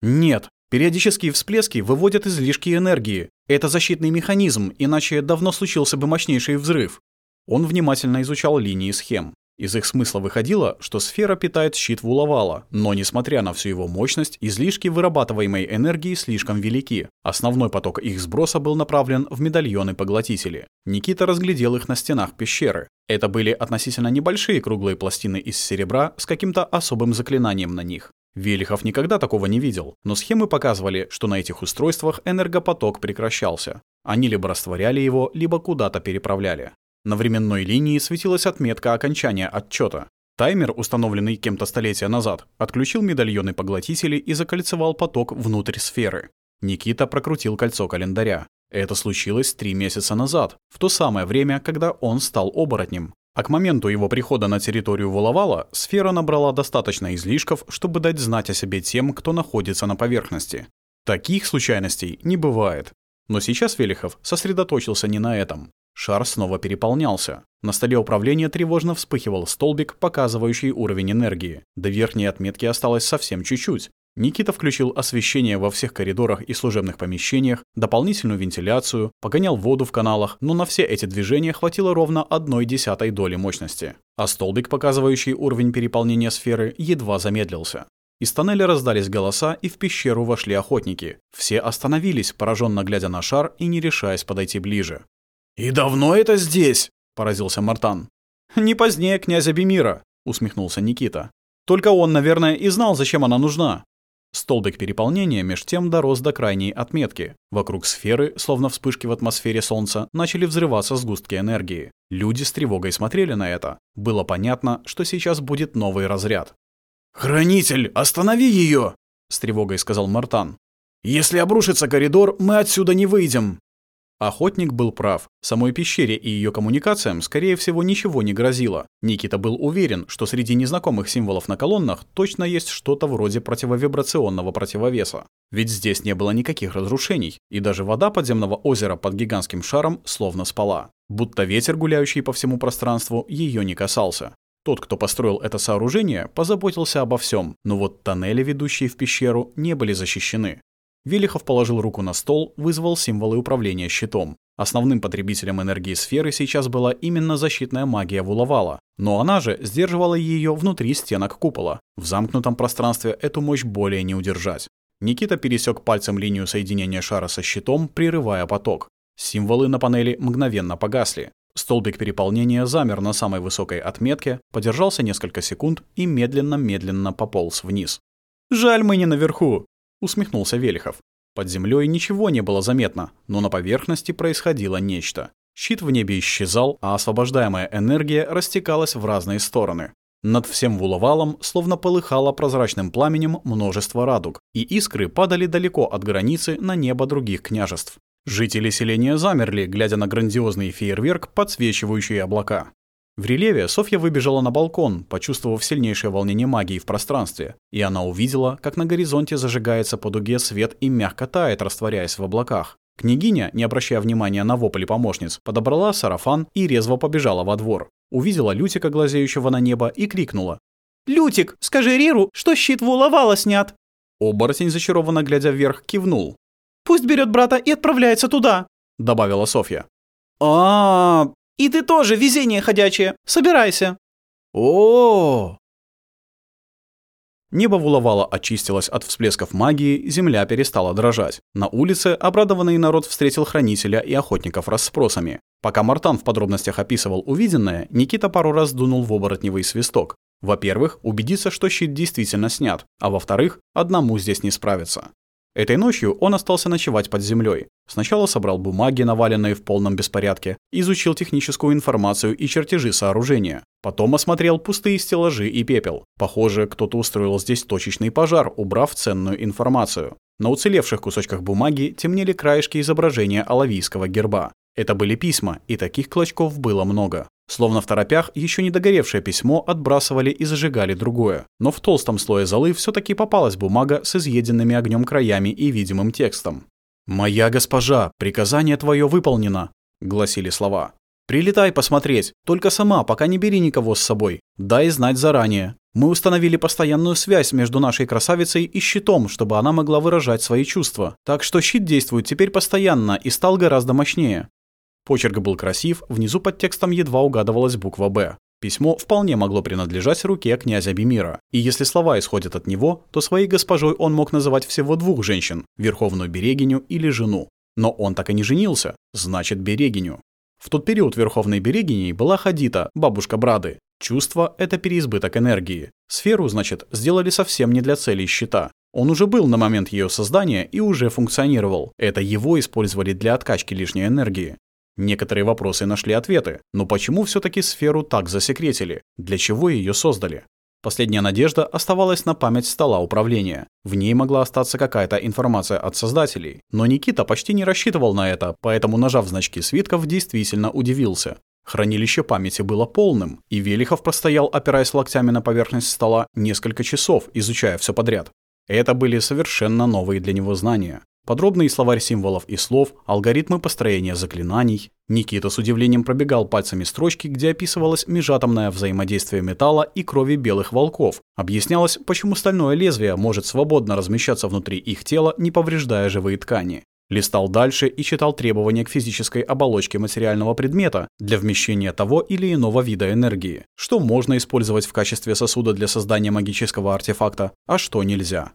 «Нет, периодические всплески выводят излишки энергии. Это защитный механизм, иначе давно случился бы мощнейший взрыв». Он внимательно изучал линии схем. Из их смысла выходило, что сфера питает щит Вулавала, но несмотря на всю его мощность, излишки вырабатываемой энергии слишком велики. Основной поток их сброса был направлен в медальоны-поглотители. Никита разглядел их на стенах пещеры. Это были относительно небольшие круглые пластины из серебра с каким-то особым заклинанием на них. Велихов никогда такого не видел, но схемы показывали, что на этих устройствах энергопоток прекращался. Они либо растворяли его, либо куда-то переправляли. На временной линии светилась отметка окончания отчета. Таймер, установленный кем-то столетия назад, отключил медальоны поглотителей и закольцевал поток внутрь сферы. Никита прокрутил кольцо календаря. Это случилось три месяца назад, в то самое время, когда он стал оборотнем. А к моменту его прихода на территорию Воловала сфера набрала достаточно излишков, чтобы дать знать о себе тем, кто находится на поверхности. Таких случайностей не бывает. Но сейчас Велихов сосредоточился не на этом. Шар снова переполнялся. На столе управления тревожно вспыхивал столбик, показывающий уровень энергии. До верхней отметки осталось совсем чуть-чуть. Никита включил освещение во всех коридорах и служебных помещениях, дополнительную вентиляцию, погонял воду в каналах, но на все эти движения хватило ровно одной десятой доли мощности. А столбик, показывающий уровень переполнения сферы, едва замедлился. Из тоннеля раздались голоса, и в пещеру вошли охотники. Все остановились, пораженно глядя на шар и не решаясь подойти ближе. «И давно это здесь?» — поразился Мартан. «Не позднее князя Бемира», — усмехнулся Никита. «Только он, наверное, и знал, зачем она нужна». Столбик переполнения меж тем дорос до крайней отметки. Вокруг сферы, словно вспышки в атмосфере Солнца, начали взрываться сгустки энергии. Люди с тревогой смотрели на это. Было понятно, что сейчас будет новый разряд. «Хранитель, останови ее!» — с тревогой сказал Мартан. «Если обрушится коридор, мы отсюда не выйдем!» Охотник был прав. Самой пещере и ее коммуникациям, скорее всего, ничего не грозило. Никита был уверен, что среди незнакомых символов на колоннах точно есть что-то вроде противовибрационного противовеса. Ведь здесь не было никаких разрушений, и даже вода подземного озера под гигантским шаром словно спала. Будто ветер, гуляющий по всему пространству, ее не касался. Тот, кто построил это сооружение, позаботился обо всем, но вот тоннели, ведущие в пещеру, не были защищены. Велихов положил руку на стол, вызвал символы управления щитом. Основным потребителем энергии сферы сейчас была именно защитная магия Вулавала, но она же сдерживала ее внутри стенок купола. В замкнутом пространстве эту мощь более не удержать. Никита пересек пальцем линию соединения шара со щитом, прерывая поток. Символы на панели мгновенно погасли. Столбик переполнения замер на самой высокой отметке, подержался несколько секунд и медленно-медленно пополз вниз. «Жаль, мы не наверху», усмехнулся Велихов. Под землёй ничего не было заметно, но на поверхности происходило нечто. Щит в небе исчезал, а освобождаемая энергия растекалась в разные стороны. Над всем вуловалом словно полыхало прозрачным пламенем множество радуг, и искры падали далеко от границы на небо других княжеств. Жители селения замерли, глядя на грандиозный фейерверк, подсвечивающий облака. В рельефе Софья выбежала на балкон, почувствовав сильнейшее волнение магии в пространстве, и она увидела, как на горизонте зажигается по дуге свет и мягко тает, растворяясь в облаках. Княгиня, не обращая внимания на вопли помощниц, подобрала сарафан и резво побежала во двор. Увидела Лютика, глазеющего на небо, и крикнула. «Лютик, скажи Риру, что щит вуловала снят!» Оборотень, зачарованно глядя вверх, кивнул. «Пусть берет брата и отправляется туда!» — добавила Софья. а и ты тоже везение ходячее. Собирайся. О! Небо Вуловала очистилось от всплесков магии, земля перестала дрожать. На улице обрадованный народ встретил хранителя и охотников расспросами. Пока Мартан в подробностях описывал увиденное, Никита пару раз дунул в оборотневый свисток. Во-первых, убедиться, что щит действительно снят, а во-вторых, одному здесь не справиться. Этой ночью он остался ночевать под землей. Сначала собрал бумаги, наваленные в полном беспорядке, изучил техническую информацию и чертежи сооружения. Потом осмотрел пустые стеллажи и пепел. Похоже, кто-то устроил здесь точечный пожар, убрав ценную информацию. На уцелевших кусочках бумаги темнели краешки изображения алавийского герба. Это были письма, и таких клочков было много. Словно в торопях, еще не догоревшее письмо отбрасывали и зажигали другое. Но в толстом слое золы все-таки попалась бумага с изъеденными огнем краями и видимым текстом. «Моя госпожа, приказание твое выполнено», — гласили слова. «Прилетай посмотреть, только сама, пока не бери никого с собой. Дай знать заранее. Мы установили постоянную связь между нашей красавицей и щитом, чтобы она могла выражать свои чувства. Так что щит действует теперь постоянно и стал гораздо мощнее. Почерк был красив, внизу под текстом едва угадывалась буква «Б». Письмо вполне могло принадлежать руке князя Бемира, и если слова исходят от него, то своей госпожой он мог называть всего двух женщин – верховную берегиню или жену. Но он так и не женился, значит берегиню. В тот период верховной берегиней была Хадита, бабушка Брады. Чувство – это переизбыток энергии. Сферу, значит, сделали совсем не для целей щита. Он уже был на момент ее создания и уже функционировал. Это его использовали для откачки лишней энергии. Некоторые вопросы нашли ответы, но почему все таки сферу так засекретили? Для чего ее создали? Последняя надежда оставалась на память стола управления. В ней могла остаться какая-то информация от создателей, но Никита почти не рассчитывал на это, поэтому, нажав значки свитков, действительно удивился. Хранилище памяти было полным, и Велихов простоял, опираясь локтями на поверхность стола, несколько часов, изучая все подряд. Это были совершенно новые для него знания. Подробный словарь символов и слов, алгоритмы построения заклинаний. Никита с удивлением пробегал пальцами строчки, где описывалось межатомное взаимодействие металла и крови белых волков. Объяснялось, почему стальное лезвие может свободно размещаться внутри их тела, не повреждая живые ткани. Листал дальше и читал требования к физической оболочке материального предмета для вмещения того или иного вида энергии, что можно использовать в качестве сосуда для создания магического артефакта, а что нельзя.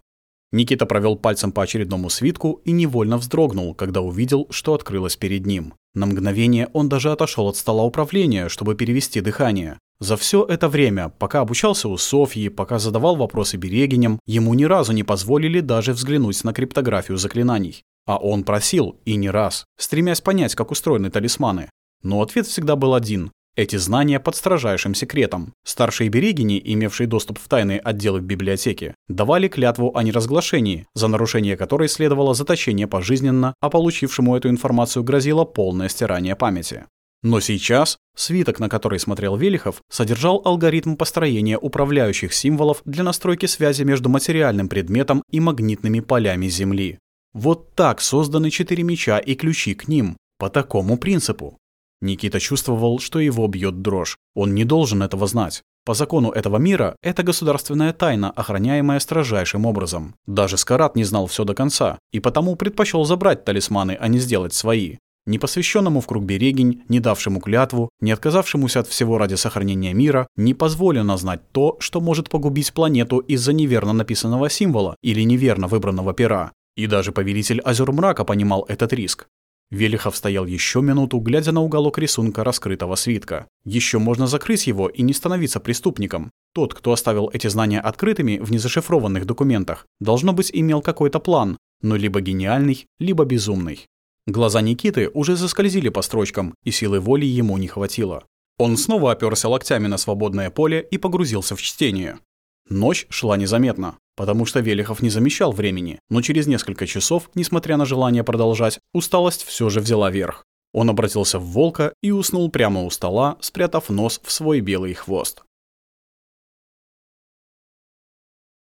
Никита провел пальцем по очередному свитку и невольно вздрогнул, когда увидел, что открылось перед ним. На мгновение он даже отошел от стола управления, чтобы перевести дыхание. За все это время, пока обучался у Софьи, пока задавал вопросы Берегиням, ему ни разу не позволили даже взглянуть на криптографию заклинаний. А он просил, и не раз, стремясь понять, как устроены талисманы. Но ответ всегда был один эти знания под строжайшим секретом. Старшие Берегини, имевшие доступ в тайные отделы библиотеки, давали клятву о неразглашении, за нарушение которой следовало заточение пожизненно, а получившему эту информацию грозило полное стирание памяти. Но сейчас свиток, на который смотрел Велихов, содержал алгоритм построения управляющих символов для настройки связи между материальным предметом и магнитными полями Земли. Вот так созданы четыре меча и ключи к ним, по такому принципу. Никита чувствовал, что его бьет дрожь. Он не должен этого знать. По закону этого мира, это государственная тайна, охраняемая строжайшим образом. Даже Скарат не знал все до конца, и потому предпочел забрать талисманы, а не сделать свои. Непосвященному в круг берегинь, не давшему клятву, не отказавшемуся от всего ради сохранения мира, не позволено знать то, что может погубить планету из-за неверно написанного символа или неверно выбранного пера. И даже повелитель Озер Мрака понимал этот риск. Велихов стоял еще минуту, глядя на уголок рисунка раскрытого свитка. Еще можно закрыть его и не становиться преступником. Тот, кто оставил эти знания открытыми в незашифрованных документах, должно быть имел какой-то план, но либо гениальный, либо безумный. Глаза Никиты уже заскользили по строчкам, и силы воли ему не хватило. Он снова оперся локтями на свободное поле и погрузился в чтение. Ночь шла незаметно, потому что Велихов не замещал времени, но через несколько часов, несмотря на желание продолжать, усталость все же взяла верх. Он обратился в волка и уснул прямо у стола, спрятав нос в свой белый хвост.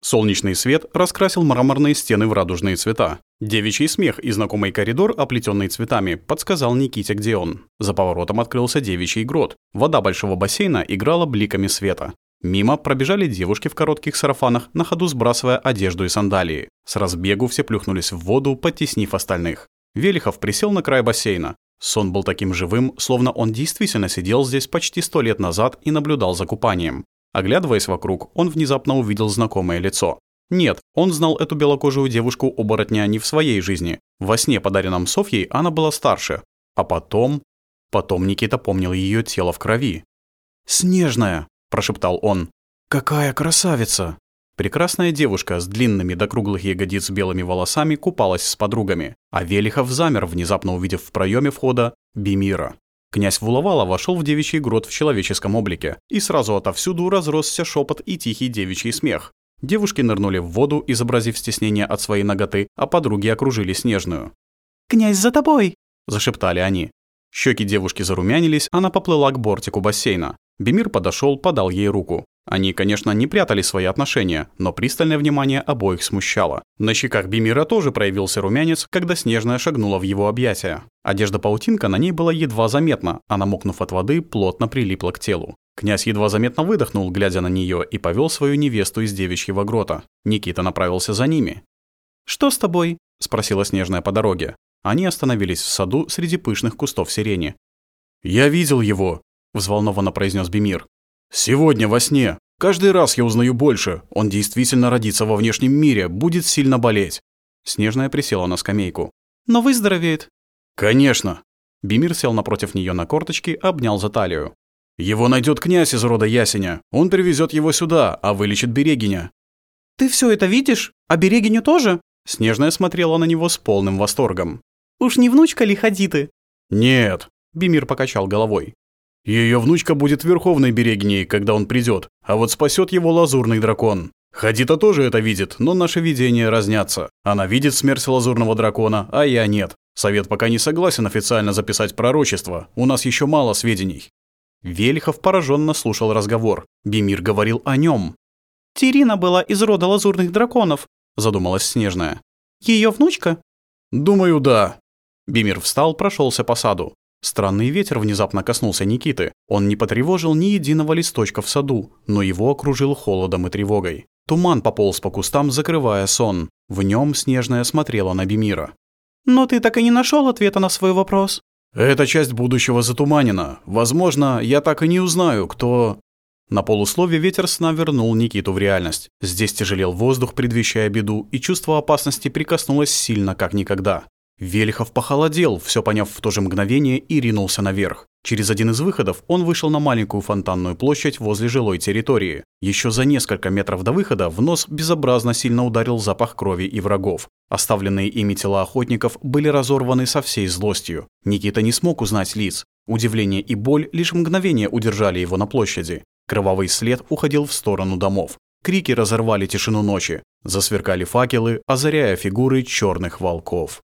Солнечный свет раскрасил мраморные стены в радужные цвета. Девичий смех и знакомый коридор, оплетенный цветами, подсказал Никите, где он. За поворотом открылся девичий грот. Вода большого бассейна играла бликами света. Мимо пробежали девушки в коротких сарафанах, на ходу сбрасывая одежду и сандалии. С разбегу все плюхнулись в воду, потеснив остальных. Велихов присел на край бассейна. Сон был таким живым, словно он действительно сидел здесь почти сто лет назад и наблюдал за купанием. Оглядываясь вокруг, он внезапно увидел знакомое лицо. Нет, он знал эту белокожую девушку-оборотня не в своей жизни. Во сне, подаренном Софьей, она была старше. А потом... Потом Никита помнил ее тело в крови. «Снежная!» прошептал он. «Какая красавица!» Прекрасная девушка с длинными до круглых ягодиц белыми волосами купалась с подругами, а Велихов замер, внезапно увидев в проеме входа Бимира. Князь Вуловала вошел в девичий грот в человеческом облике, и сразу отовсюду разросся шепот и тихий девичий смех. Девушки нырнули в воду, изобразив стеснение от своей ноготы, а подруги окружили Снежную. «Князь за тобой!» – зашептали они. Щеки девушки зарумянились, она поплыла к бортику бассейна. Бемир подошел, подал ей руку. Они, конечно, не прятали свои отношения, но пристальное внимание обоих смущало. На щеках Бимира тоже проявился румянец, когда Снежная шагнула в его объятия. Одежда-паутинка на ней была едва заметна, а намокнув от воды, плотно прилипла к телу. Князь едва заметно выдохнул, глядя на нее, и повел свою невесту из девичьего грота. Никита направился за ними. «Что с тобой?» – спросила Снежная по дороге. Они остановились в саду среди пышных кустов сирени. «Я видел его!» взволнованно произнес Бимир. Сегодня во сне. Каждый раз я узнаю больше. Он действительно родится во внешнем мире, будет сильно болеть. Снежная присела на скамейку. Но выздоровеет. Конечно. Бимир сел напротив нее на корточки, обнял за талию. Его найдет князь из рода Ясеня. Он привезет его сюда, а вылечит Берегиня. Ты все это видишь? А Берегиню тоже? Снежная смотрела на него с полным восторгом. «Уж не внучка ли ходи ты?» «Нет», — Бимир покачал головой. Ее внучка будет верховной берегней, когда он придет, а вот спасет его лазурный дракон. Хадита тоже это видит, но наши видения разнятся. Она видит смерть лазурного дракона, а я нет. Совет пока не согласен официально записать пророчество, у нас еще мало сведений». Вельхов пораженно слушал разговор. Бемир говорил о нем. «Терина была из рода лазурных драконов», — задумалась Снежная. Ее внучка?» «Думаю, да». Бимир встал, прошелся по саду. Странный ветер внезапно коснулся Никиты. Он не потревожил ни единого листочка в саду, но его окружил холодом и тревогой. Туман пополз по кустам, закрывая сон. В нем Снежная смотрела на Бемира. «Но ты так и не нашел ответа на свой вопрос». «Эта часть будущего затуманена. Возможно, я так и не узнаю, кто...» На полуслове ветер сна вернул Никиту в реальность. Здесь тяжелел воздух, предвещая беду, и чувство опасности прикоснулось сильно, как никогда. Велихов похолодел, все поняв в то же мгновение, и ринулся наверх. Через один из выходов он вышел на маленькую фонтанную площадь возле жилой территории. Еще за несколько метров до выхода в нос безобразно сильно ударил запах крови и врагов. Оставленные ими тела охотников были разорваны со всей злостью. Никита не смог узнать лиц. Удивление и боль лишь мгновение удержали его на площади. Кровавый след уходил в сторону домов. Крики разорвали тишину ночи. Засверкали факелы, озаряя фигуры черных волков.